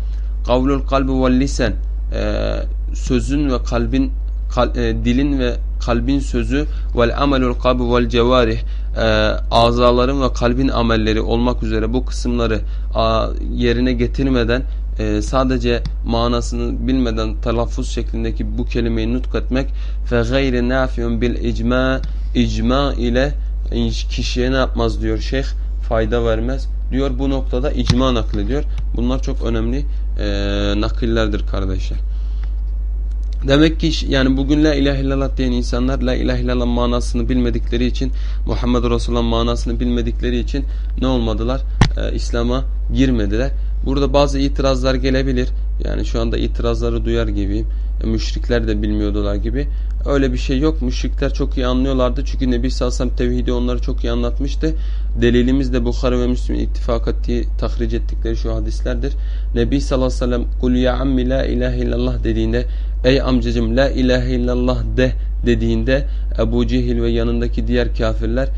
kavlul kalbi ve lisen e, sözün ve kalbin kal, e, dilin ve kalbin sözü vel amelul kalbi vel cevarih e, azaların ve kalbin amelleri olmak üzere bu kısımları a, yerine getirmeden e, sadece manasını bilmeden telaffuz şeklindeki bu kelimeyi nutk etmek fe gayri nafiun bil icma icma ile kişiye ne yapmaz diyor şeyh fayda vermez diyor bu noktada icma naklediyor bunlar çok önemli e, nakillerdir kardeşler Demek ki yani bugün la ilahe illallah diyen insanlar la ilahe illallah manasını bilmedikleri için Muhammed Resulullah manasını bilmedikleri için ne olmadılar? Ee, İslam'a girmediler. Burada bazı itirazlar gelebilir. Yani şu anda itirazları duyar gibiyim. Müşrikler de bilmiyordular gibi. Öyle bir şey yok. Müşrikler çok iyi anlıyorlardı. Çünkü Nebi sellem tevhidi onları çok iyi anlatmıştı. Delilimiz de Bukhara ve Müslim'in ittifak ettiği, tahric ettikleri şu hadislerdir. Nebi sallallahu aleyhi ve sellem kul ya ammi la ilahe illallah dediğinde ey amcacım la ilahe illallah de dediğinde Ebu Cehil ve yanındaki diğer kafirler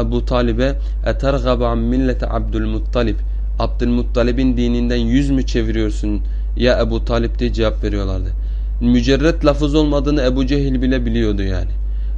Ebu Talib'e etergab an millete Abdülmuttalib Abdülmuttalib'in dininden yüz mü çeviriyorsun ya Ebu Talib diye cevap veriyorlardı. Mücerret lafız olmadığını Ebu Cehil bile biliyordu yani.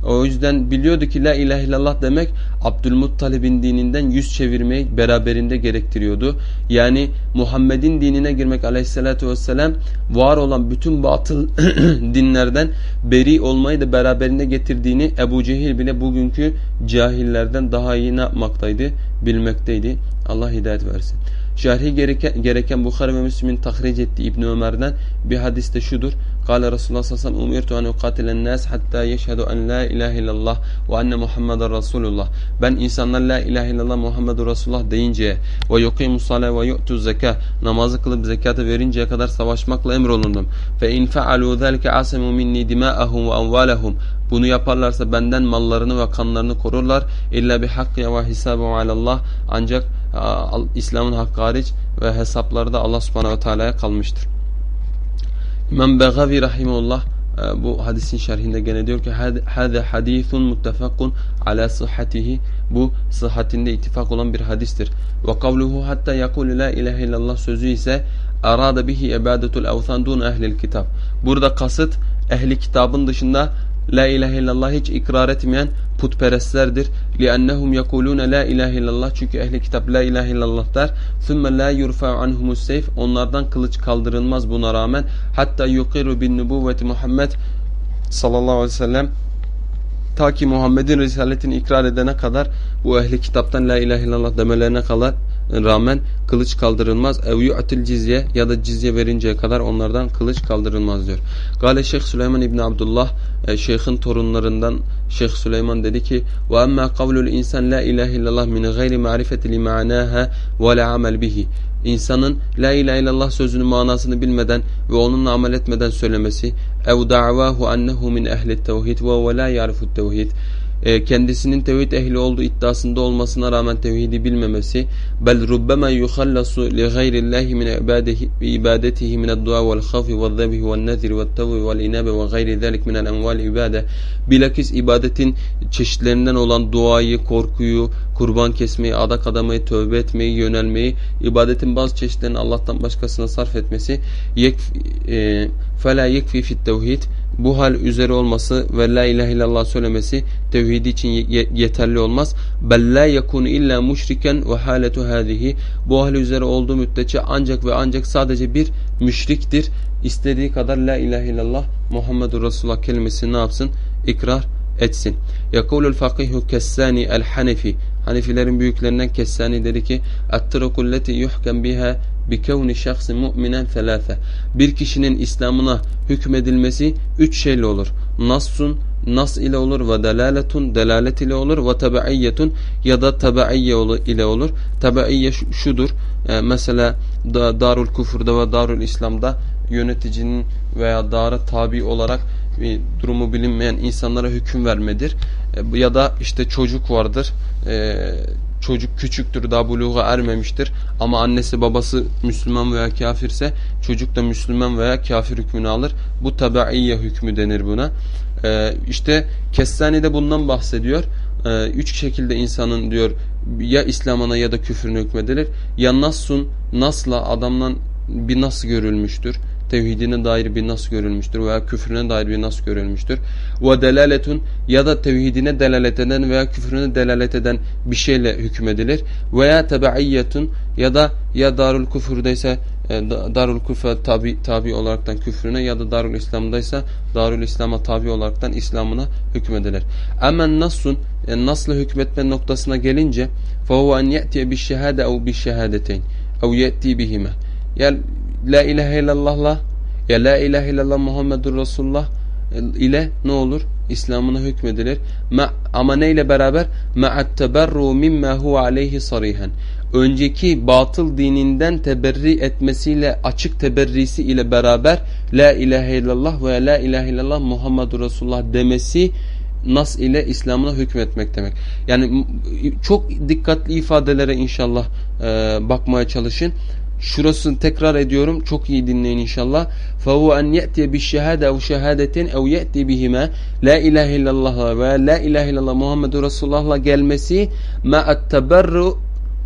O yüzden biliyordu ki la ilahe illallah demek Abdülmuttalib'in dininden yüz çevirmeyi beraberinde gerektiriyordu. Yani Muhammed'in dinine girmek aleyhissalatü vesselam var olan bütün batıl dinlerden beri olmayı da beraberinde getirdiğini Ebu Cehil bile bugünkü cahillerden daha iyi ne yapmaktaydı? Bilmekteydi. Allah hidayet versin. Şerhi gereken, gereken Bukhari ve Müslim'in tahric ettiği İbn Ömer'den bir hadiste şudur. Kale Resulullah sallallahu aleyhi ve sellem umirtu en ukatilen nas hatta yeşhedü en la ilahe illallah ve enne Muhammeden Resulullah. Ben insanlar la ilahe illallah Muhammedur Resulullah deyince ve yukimus sale ve yu'tu zeka namazı kılıp zekatı verinceye kadar savaşmakla emrolundum. Fe in fa'alu zalike asemu minni dima'ahum ve amwalahum. Bunu yaparlarsa benden mallarını ve kanlarını korurlar. İlla bi hakkı ve hisabu alallah. Ancak İslam'ın hakkı hariç ve hesapları da Allah subhanahu ve teala'ya kalmıştır. İmam Begavi rahimullah e, bu hadisin şerhinde gene diyor ki hâze hadîthun muttefakun ala sıhhatihi bu sıhhatinde ittifak olan bir hadistir. Ve kavluhu hatta yakulu la ilahe illallah sözü ise arada bihi ibadetul evthan dun ehlil kitap. Burada kasıt ehli kitabın dışında La ilahe illallah hiç ikrar etmeyen putperestlerdir. لِأَنَّهُمْ يَقُولُونَ لَا اِلَٰهِ illallah Çünkü ehli kitap la ilahe illallah der. ثُمَّ لَا يُرْفَعُ عَنْهُمُ السَّيْفِ Onlardan kılıç kaldırılmaz buna rağmen. Hatta yuqiru bin nubuvveti Muhammed sallallahu aleyhi ve sellem ta ki Muhammed'in risaletini ikrar edene kadar bu ehli kitaptan la ilahe illallah demelerine kadar rağmen kılıç kaldırılmaz. Ev yu'til cizye ya da cizye verinceye kadar onlardan kılıç kaldırılmaz diyor. Gale Şeyh Süleyman İbni Abdullah e, Şeyh'in torunlarından Şeyh Süleyman dedi ki ve emmâ kavlul insan la ilahe illallah min gayri ma'rifeti li ma'naha ve la amel bihi insanın la ilahe illallah sözünün manasını bilmeden ve onunla amel etmeden söylemesi ev da'vahu ennehu min ehli tevhid ve la ya'rifu tevhid e, kendisinin tevhid ehli olduğu iddiasında olmasına rağmen tevhidi bilmemesi bel rubbeme yuhallasu li gayrillahi min ibadetihi min dua vel havfi vel zebhi vel nezir vel tavvi vel inabe ve gayri zelik min el enval ibade bilakis ibadetin çeşitlerinden olan duayı, korkuyu, kurban kesmeyi, adak adamayı, tövbe etmeyi, yönelmeyi, ibadetin bazı çeşitlerini Allah'tan başkasına sarf etmesi yek, e, fela yekfi fit tevhid bu hal üzere olması ve la ilahe illallah söylemesi tevhidi için yeterli olmaz. Bel la illa müşriken ve haletu hadihi. Bu hal üzere olduğu müddetçe ancak ve ancak sadece bir müşriktir. İstediği kadar la ilahe illallah Muhammedur Resulullah kelimesini ne yapsın? İkrar etsin. Yakulul fakihu kessani el hanefi. Hanefilerin büyüklerinden Kessani dedi ki: "At-turuku leti yuhkem biha bi kevni şahsin mu'minen felâfe." Bir kişinin İslam'ına hükmedilmesi üç şeyle olur. Nassun nas ile olur ve delaletun delalet ile olur ve tabiiyyetun ya da tabiiyye ile olur. Tabiiyye şudur. E, mesela da, Darul Kufur'da ve Darul İslam'da yöneticinin veya dara tabi olarak bir durumu bilinmeyen insanlara hüküm vermedir. E, ya da işte çocuk vardır. E, çocuk küçüktür daha buluğa ermemiştir ama annesi babası Müslüman veya kafirse çocuk da Müslüman veya kafir hükmünü alır. Bu tabiiyye hükmü denir buna. Ee, işte Kestani bundan bahsediyor. Ee, üç şekilde insanın diyor ya İslam'ına ya da küfrüne hükmedilir. Ya nassun, nasla adamdan bir nas görülmüştür tevhidine dair bir nas görülmüştür veya küfrüne dair bir nas görülmüştür. Ve delaletun ya da tevhidine delalet eden veya küfrüne delalet eden bir şeyle hükmedilir. Veya tebaiyyetun ya da ya darul küfürdeyse e, darul küfre tabi, tabi olaraktan küfrüne ya da darul İslam'daysa darul İslam'a tabi olaraktan İslam'ına hükmedilir. Emen nasun e, nasla hükmetme noktasına gelince فَهُوَ اَنْ يَأْتِيَ بِالشَّهَادَ اَوْ بِالشَّهَادَتَيْنِ اَوْ يَأْتِي بِهِمَا yani La ilahe illallah'la Ya la ilahe illallah Muhammedur Resulullah ile ne olur? İslam'ına hükmedilir. Ma, ama neyle beraber? Ma'at teberru mimma huve aleyhi sarihen. Önceki batıl dininden teberri etmesiyle açık teberrisi ile beraber La ilahe illallah ve La ilahe illallah Muhammedur Resulullah demesi nas ile İslam'ına hükmetmek demek. Yani çok dikkatli ifadelere inşallah e, bakmaya çalışın. Şurasını tekrar ediyorum. Çok iyi dinleyin inşallah. فَهُوَ أَنْ يَأْتِيَ بِالشَّهَادَ اَوْ شَهَادَةٍ اَوْ يَأْتِي بِهِمَا La ilahe illallah ve La ilahe illallah Muhammedur Resulullah'la gelmesi مَا التَّبَرُّ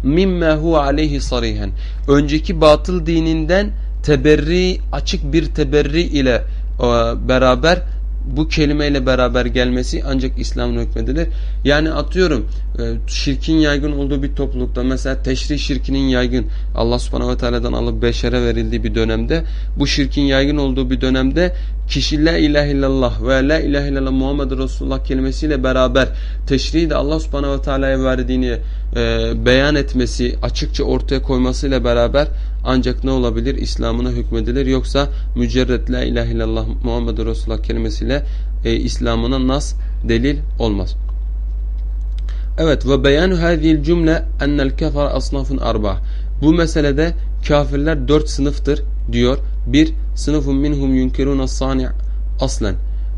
مِمَّا هُوَ عَلَيْهِ صَرِيحًا Önceki batıl dininden teberri, açık bir teberri ile e, beraber bu kelimeyle beraber gelmesi ancak İslam'ın hükmedilir. Yani atıyorum e, şirkin yaygın olduğu bir toplulukta mesela teşri şirkinin yaygın Allah subhanahu ve teala'dan alıp beşere verildiği bir dönemde bu şirkin yaygın olduğu bir dönemde kişi la ilahe illallah ve la ilahe illallah Muhammed Resulullah kelimesiyle beraber teşriği de Allah subhanahu ve teala'ya verdiğini e, beyan etmesi açıkça ortaya koymasıyla beraber ancak ne olabilir? İslam'ına hükmedilir. Yoksa mücerret la ilahe illallah Muhammed Resulullah kelimesiyle e, İslam'ına nas delil olmaz. Evet ve beyanu hadhihi cümle enel kefer asnafun arba. Bu meselede kafirler dört sınıftır diyor. Bir, sınıfun minhum yunkiruna sani aslen.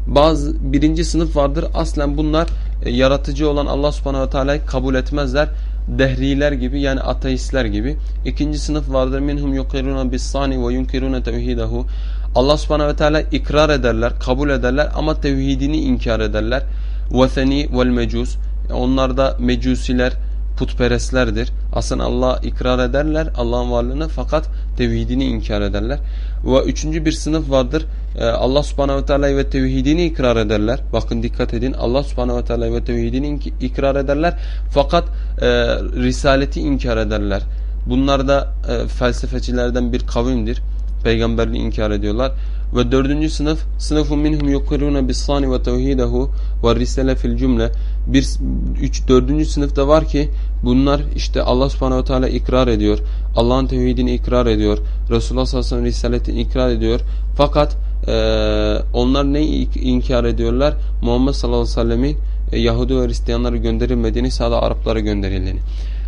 Bazı birinci sınıf vardır. Aslen bunlar e, yaratıcı olan Allah subhanahu teala'yı kabul etmezler. Dehriler gibi yani ateistler gibi. İkinci sınıf vardır. Minhum yukiruna bis sani ve yunkiruna tevhidahu. Allah subhanahu ve teala ikrar ederler, kabul ederler ama tevhidini inkar ederler. Vetheni vel mecus. Onlar da mecusiler, putperestlerdir. Aslında Allah ikrar ederler Allah'ın varlığını fakat tevhidini inkar ederler. Ve üçüncü bir sınıf vardır. Ee, Allah subhanehu ve teala ve tevhidini ikrar ederler. Bakın dikkat edin. Allah subhanehu ve teala ve tevhidini ikrar ederler. Fakat e, risaleti inkar ederler. Bunlar da e, felsefecilerden bir kavimdir. Peygamberliği inkar ediyorlar. Ve dördüncü sınıf sınıfun minhum yukiruna bis sani ve tevhidehu ve risale fil cümle bir üç dördüncü sınıfta var ki bunlar işte Allah subhanahu ve teala ikrar ediyor. Allah'ın tevhidini ikrar ediyor. Resulullah sallallahu aleyhi ve sellem risaletini ikrar ediyor. Fakat e, onlar ne inkar ediyorlar? Muhammed sallallahu aleyhi ve sellemin e, Yahudi ve Hristiyanları gönderilmediğini sadece Araplara gönderildiğini.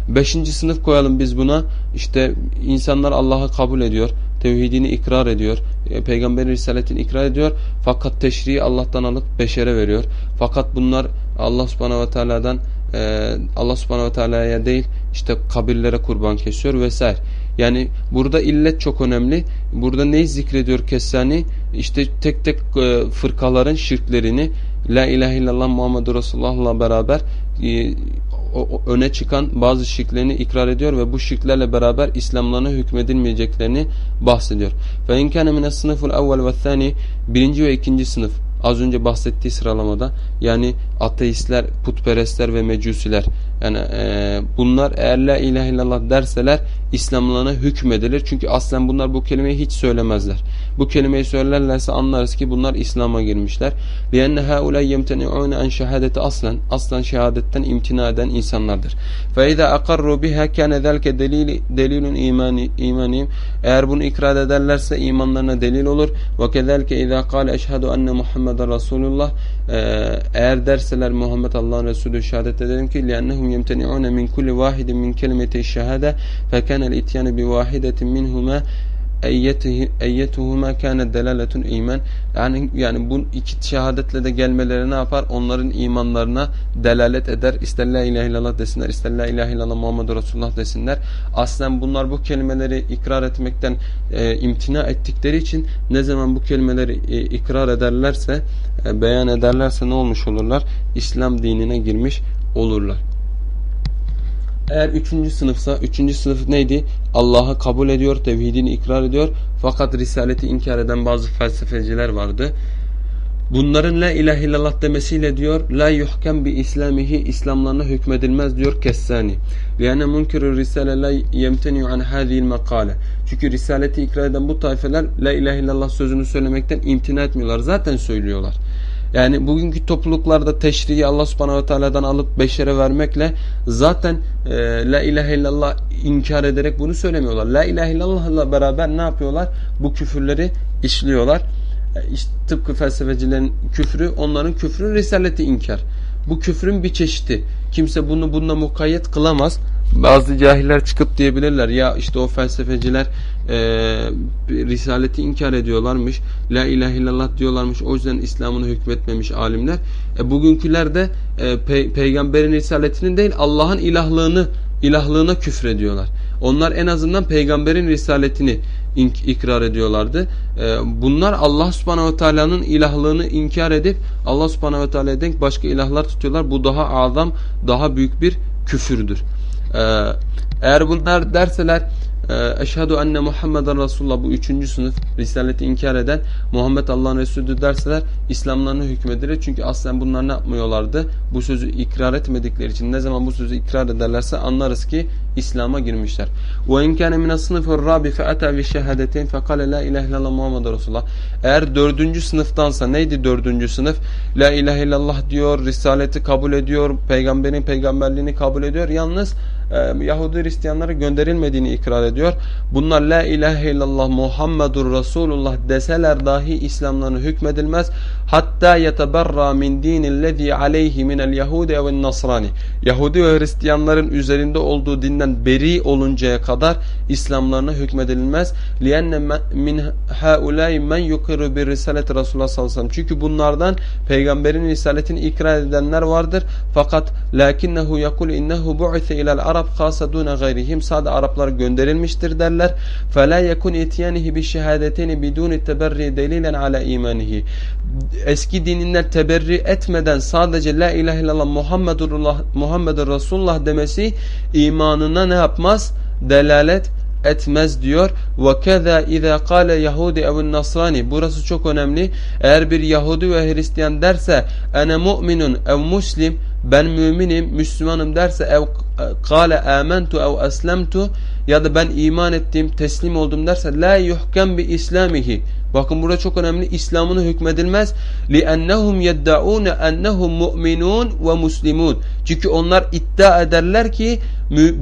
Beşinci sınıf koyalım biz buna. İşte insanlar Allah'ı kabul ediyor tevhidini ikrar ediyor. E, Peygamberin risaletini ikrar ediyor. Fakat teşriği Allah'tan alıp beşere veriyor. Fakat bunlar Allah subhanahu ve teala'dan e, Allah subhanahu ve teala'ya değil işte kabirlere kurban kesiyor vesaire. Yani burada illet çok önemli. Burada neyi zikrediyor Kessani? İşte tek tek e, fırkaların şirklerini La ilahe illallah Muhammedur Resulullah'la beraber e, öne çıkan bazı şirklerini ikrar ediyor ve bu şirklerle beraber İslamlarına hükmedilmeyeceklerini bahsediyor. İnkâne mine sınıful evvel ve thani birinci ve ikinci sınıf az önce bahsettiği sıralamada yani ateistler, putperestler ve mecusiler yani e, bunlar eğer la ilahe illallah derseler İslamlarına hükmedilir. Çünkü aslen bunlar bu kelimeyi hiç söylemezler. Bu kelimeyi söylerlerse anlarız ki bunlar İslam'a girmişler. لِيَنَّ هَاُولَيْ يَمْتَنِعُونَ اَنْ şehadeti aslen aslen şehadetten imtina eden insanlardır. فَاِذَا اَقَرُّوا بِهَا كَانَ ذَلْكَ delilun imani, imaniyim. Eğer bunu ikrar ederlerse imanlarına delil olur. وَكَذَلْكَ اِذَا قَالَ اَشْهَدُ اَنَّ مُحَمَّدًا Resulullah eğer derseler Muhammed Allah'ın Resulü şehadet edelim ki لِأَنَّهُمْ يَمْتَنِعُونَ مِنْ كُلِّ وَاحِدٍ مِنْ كَلِمَةِ الشَّهَادَةِ فَكَانَ الْاِتْيَانِ بِوَاحِدَةٍ مِنْهُمَا eyyetuhuma kâne delaletun iman yani yani bu iki şehadetle de gelmeleri ne yapar? Onların imanlarına delalet eder. İster la ilahe illallah desinler, ister la ilahe illallah Muhammed Resulullah desinler. Aslen bunlar bu kelimeleri ikrar etmekten e, imtina ettikleri için ne zaman bu kelimeleri e, ikrar ederlerse, e, beyan ederlerse ne olmuş olurlar? İslam dinine girmiş olurlar. Eğer üçüncü sınıfsa, üçüncü sınıf neydi? Allah'ı kabul ediyor, tevhidini ikrar ediyor. Fakat risaleti inkar eden bazı felsefeciler vardı. Bunların la ilahe illallah demesiyle diyor la yuhkem bi islamihi İslamlarına hükmedilmez diyor Kessani. Yani munkiru risale la yemteniu an hadhihi makale. Çünkü risaleti ikrar eden bu tayfeler la ilahe illallah sözünü söylemekten imtina etmiyorlar. Zaten söylüyorlar. Yani bugünkü topluluklarda teşriği Allah subhanahu ve teala'dan alıp beşere vermekle zaten e, la ilahe illallah inkar ederek bunu söylemiyorlar. La ilahe illallah ile beraber ne yapıyorlar? Bu küfürleri işliyorlar. E, işte tıpkı felsefecilerin küfrü, onların küfrü risaleti inkar. Bu küfrün bir çeşidi. Kimse bunu bununla mukayyet kılamaz. Bazı cahiller çıkıp diyebilirler ya işte o felsefeciler e, risaleti inkar ediyorlarmış. La ilahe illallah diyorlarmış. O yüzden İslam'ını hükmetmemiş alimler. E, bugünküler de e, pe peygamberin risaletinin değil Allah'ın ilahlığını ilahlığına küfrediyorlar. Onlar en azından peygamberin risaletini ikrar ediyorlardı. Ee, bunlar Allah subhanehu ve teala'nın ilahlığını inkar edip Allah subhanehu ve teala'ya denk başka ilahlar tutuyorlar. Bu daha adam, daha büyük bir küfürdür. Ee, eğer bunlar derseler eşhedü enne Muhammeden Resulullah bu üçüncü sınıf Risaleti inkar eden Muhammed Allah'ın Resulü derseler İslamlarına hükmedilir. Çünkü aslen bunlar ne yapmıyorlardı? Bu sözü ikrar etmedikleri için ne zaman bu sözü ikrar ederlerse anlarız ki İslam'a girmişler. Ve in kana min sınıfır rabi fe ata bi şehadetin fe kale la ilahe illallah Muhammed Resulullah. Eğer dördüncü sınıftansa neydi dördüncü sınıf? La ilahe illallah diyor, risaleti kabul ediyor, peygamberin peygamberliğini kabul ediyor. Yalnız e, Yahudi Hristiyanlara gönderilmediğini ikrar ediyor. Bunlar la ilahe illallah Muhammedur Resulullah deseler dahi İslamlarına hükmedilmez hatta yeteberra min dinillezî aleyhi minel yahudi evin nasrani. Yahudi ve Hristiyanların üzerinde olduğu dinden beri oluncaya kadar İslamlarına hükmedilmez. Lienne min haulâi men yukiru bir risalet Resulullah sallallahu aleyhi ve sellem. Çünkü bunlardan peygamberin risaletini ikrar edenler vardır. Fakat lakinnehu yakul innehu bu'ise ilel arab hasadûne gayrihim. Sade Araplara gönderilmiştir derler. Fela yekun itiyanihi bi şehadetini bidûni teberri delilen ala imanihi. Eski dininden teberri etmeden sadece La ilahe illallah Muhammedur, Muhammedur Resulullah demesi imanına ne yapmaz? Delalet etmez diyor. Ve keza iza kâle Yahudi ev Nasrani. Burası çok önemli. Eğer bir Yahudi ve Hristiyan derse ene mu'minun ev muslim ben müminim, Müslümanım derse ev kâle âmentu ev eslemtu ya da ben iman ettim, teslim oldum derse la yuhkem bi islamihi. Bakın burada çok önemli. İslam'ını hükmedilmez. لِأَنَّهُمْ يَدَّعُونَ أَنَّهُمْ مُؤْمِنُونَ وَمُسْلِمُونَ Çünkü onlar iddia ederler ki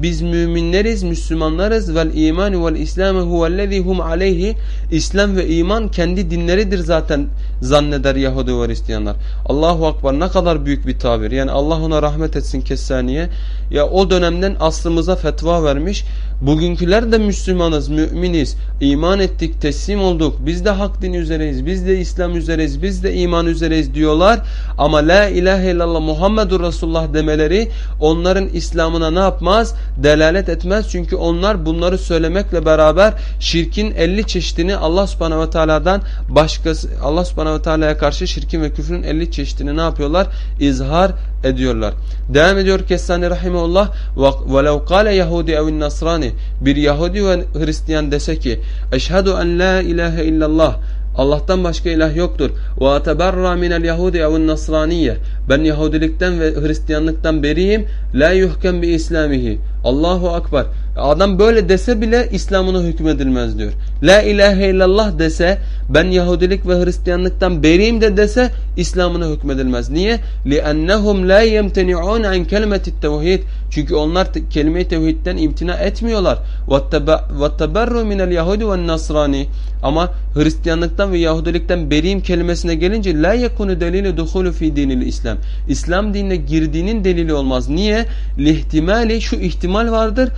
biz müminleriz, Müslümanlarız. Vel iman vel İslam huvellezî hum aleyhi. İslam ve iman kendi dinleridir zaten zanneder Yahudi ve Hristiyanlar. Allahu Akbar ne kadar büyük bir tabir. Yani Allah ona rahmet etsin Kessaniye. Ya o dönemden aslımıza fetva vermiş. Bugünküler de Müslümanız, müminiz. iman ettik, teslim olduk. Biz de hak dini üzereyiz. Biz de İslam üzereyiz. Biz de iman üzereyiz diyorlar. Ama la ilahe illallah Muhammedur Resulullah demeleri onların İslam'ına ne yapmaz? Delalet etmez. Çünkü onlar bunları söylemekle beraber şirkin 50 çeşidini Allah subhanehu ve teala'dan başkası Allah subhanehu ve teala'ya karşı şirkin ve küfrün 50 çeşidini ne yapıyorlar? İzhar ediyorlar. Devam ediyor Kessani Rahimullah وَلَوْ قَالَ يَهُودِ اَوْ Nasrani Bir Yahudi ve Hristiyan dese ki Eşhedü en la ilahe illallah Allah'tan başka ilah yoktur. Ve ateberra minel yahudi ev nasraniye. Ben Yahudilikten ve Hristiyanlıktan beriyim. La yuhkem bi islamihi. Allahu akbar. Adam böyle dese bile İslam'ına hükmedilmez diyor. La ilahe illallah dese ben Yahudilik ve Hristiyanlıktan beriyim de dese İslam'ına hükmedilmez. Niye? لِأَنَّهُمْ لَا يَمْتَنِعُونَ عَنْ كَلْمَةِ التَّوْحِيدِ Çünkü onlar kelime-i tevhidden imtina etmiyorlar. وَاتَّبَرُّ مِنَ الْيَهُدِ وَالنَّصْرَانِ Ama Hristiyanlıktan ve Yahudilikten beriyim kelimesine gelince la yekunu delili duhulu fi dinil İslam. İslam dinine girdiğinin delili olmaz. Niye? Lihtimali şu ihtimal vardır.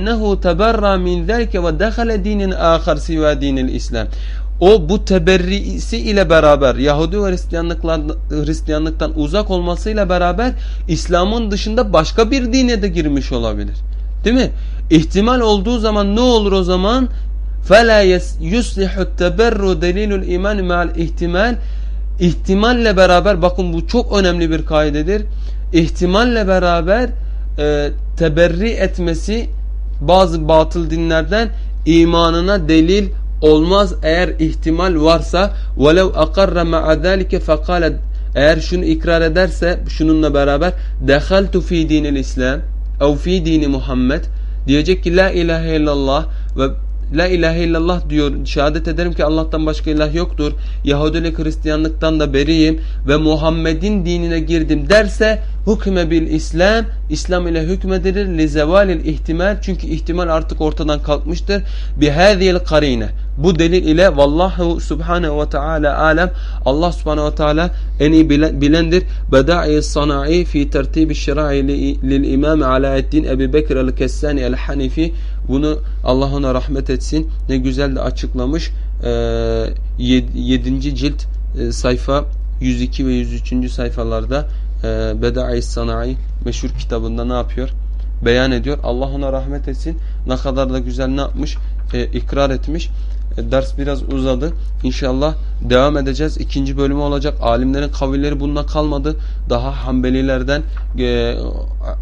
Ennehu teberra min zelke ve dehale dinin ahar siva dinil İslam o bu teberrisi ile beraber Yahudi ve Hristiyanlıktan uzak olmasıyla beraber İslam'ın dışında başka bir dine de girmiş olabilir. Değil mi? İhtimal olduğu zaman ne olur o zaman? فَلَا يُسْلِحُ التَّبَرُّ دَلِيلُ الْاِيمَانِ مَعَ ihtimal ihtimalle beraber bakın bu çok önemli bir kaidedir. İhtimalle beraber e, teberri etmesi bazı batıl dinlerden imanına delil olmaz eğer ihtimal varsa. velev akarra ma'a zalike fekale eğer şunu ikrar ederse şununla beraber dehaltu fi dinil İslam ev fi dini Muhammed diyecek ki la ilahe illallah ve La ilahe illallah diyor. Şehadet ederim ki Allah'tan başka ilah yoktur. Yahudilik Hristiyanlıktan da beriyim ve Muhammed'in dinine girdim derse hükme bil İslam İslam ile hükmedilir li zevalil ihtimal çünkü ihtimal artık ortadan kalkmıştır. Bi hadhihi karine bu delil ile vallahu subhanehu ve teala alem Allah subhanehu ve teala en iyi bilendir. Beda'i sana'i fi tertibi şerai lil imam Alaeddin Ebu Bekir el-Kessani el-Hanifi bunu Allah ona rahmet etsin. Ne güzel de açıklamış. Ee, 7. cilt e, sayfa 102 ve 103. sayfalarda e, Beda'i Sana'i meşhur kitabında ne yapıyor? Beyan ediyor. Allah ona rahmet etsin. Ne kadar da güzel ne yapmış? E, ikrar etmiş. Ders biraz uzadı. İnşallah devam edeceğiz. İkinci bölümü olacak. Alimlerin kavilleri bununla kalmadı. Daha Hanbelilerden e,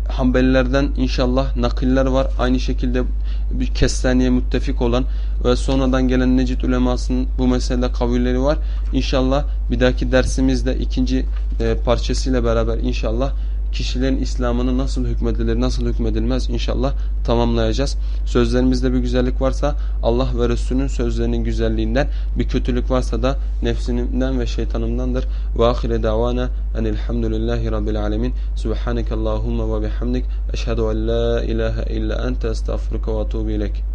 Hanbelilerden inşallah nakiller var. Aynı şekilde bir Kestaniye müttefik olan ve sonradan gelen Necid ulemasının bu meselede kavilleri var. İnşallah bir dahaki dersimizde ikinci e, parçasıyla beraber inşallah kişilerin İslam'ını nasıl hükmedilir, nasıl hükmedilmez inşallah tamamlayacağız. Sözlerimizde bir güzellik varsa Allah ve Resulünün sözlerinin güzelliğinden, bir kötülük varsa da nefsinimden ve şeytanımdandır. Ve ahire davana enilhamdülillahi rabbil alemin. Subhaneke Allahumma ve bihamdik. Eşhedü en la ilahe illa ente estağfurke ve atubu ilek.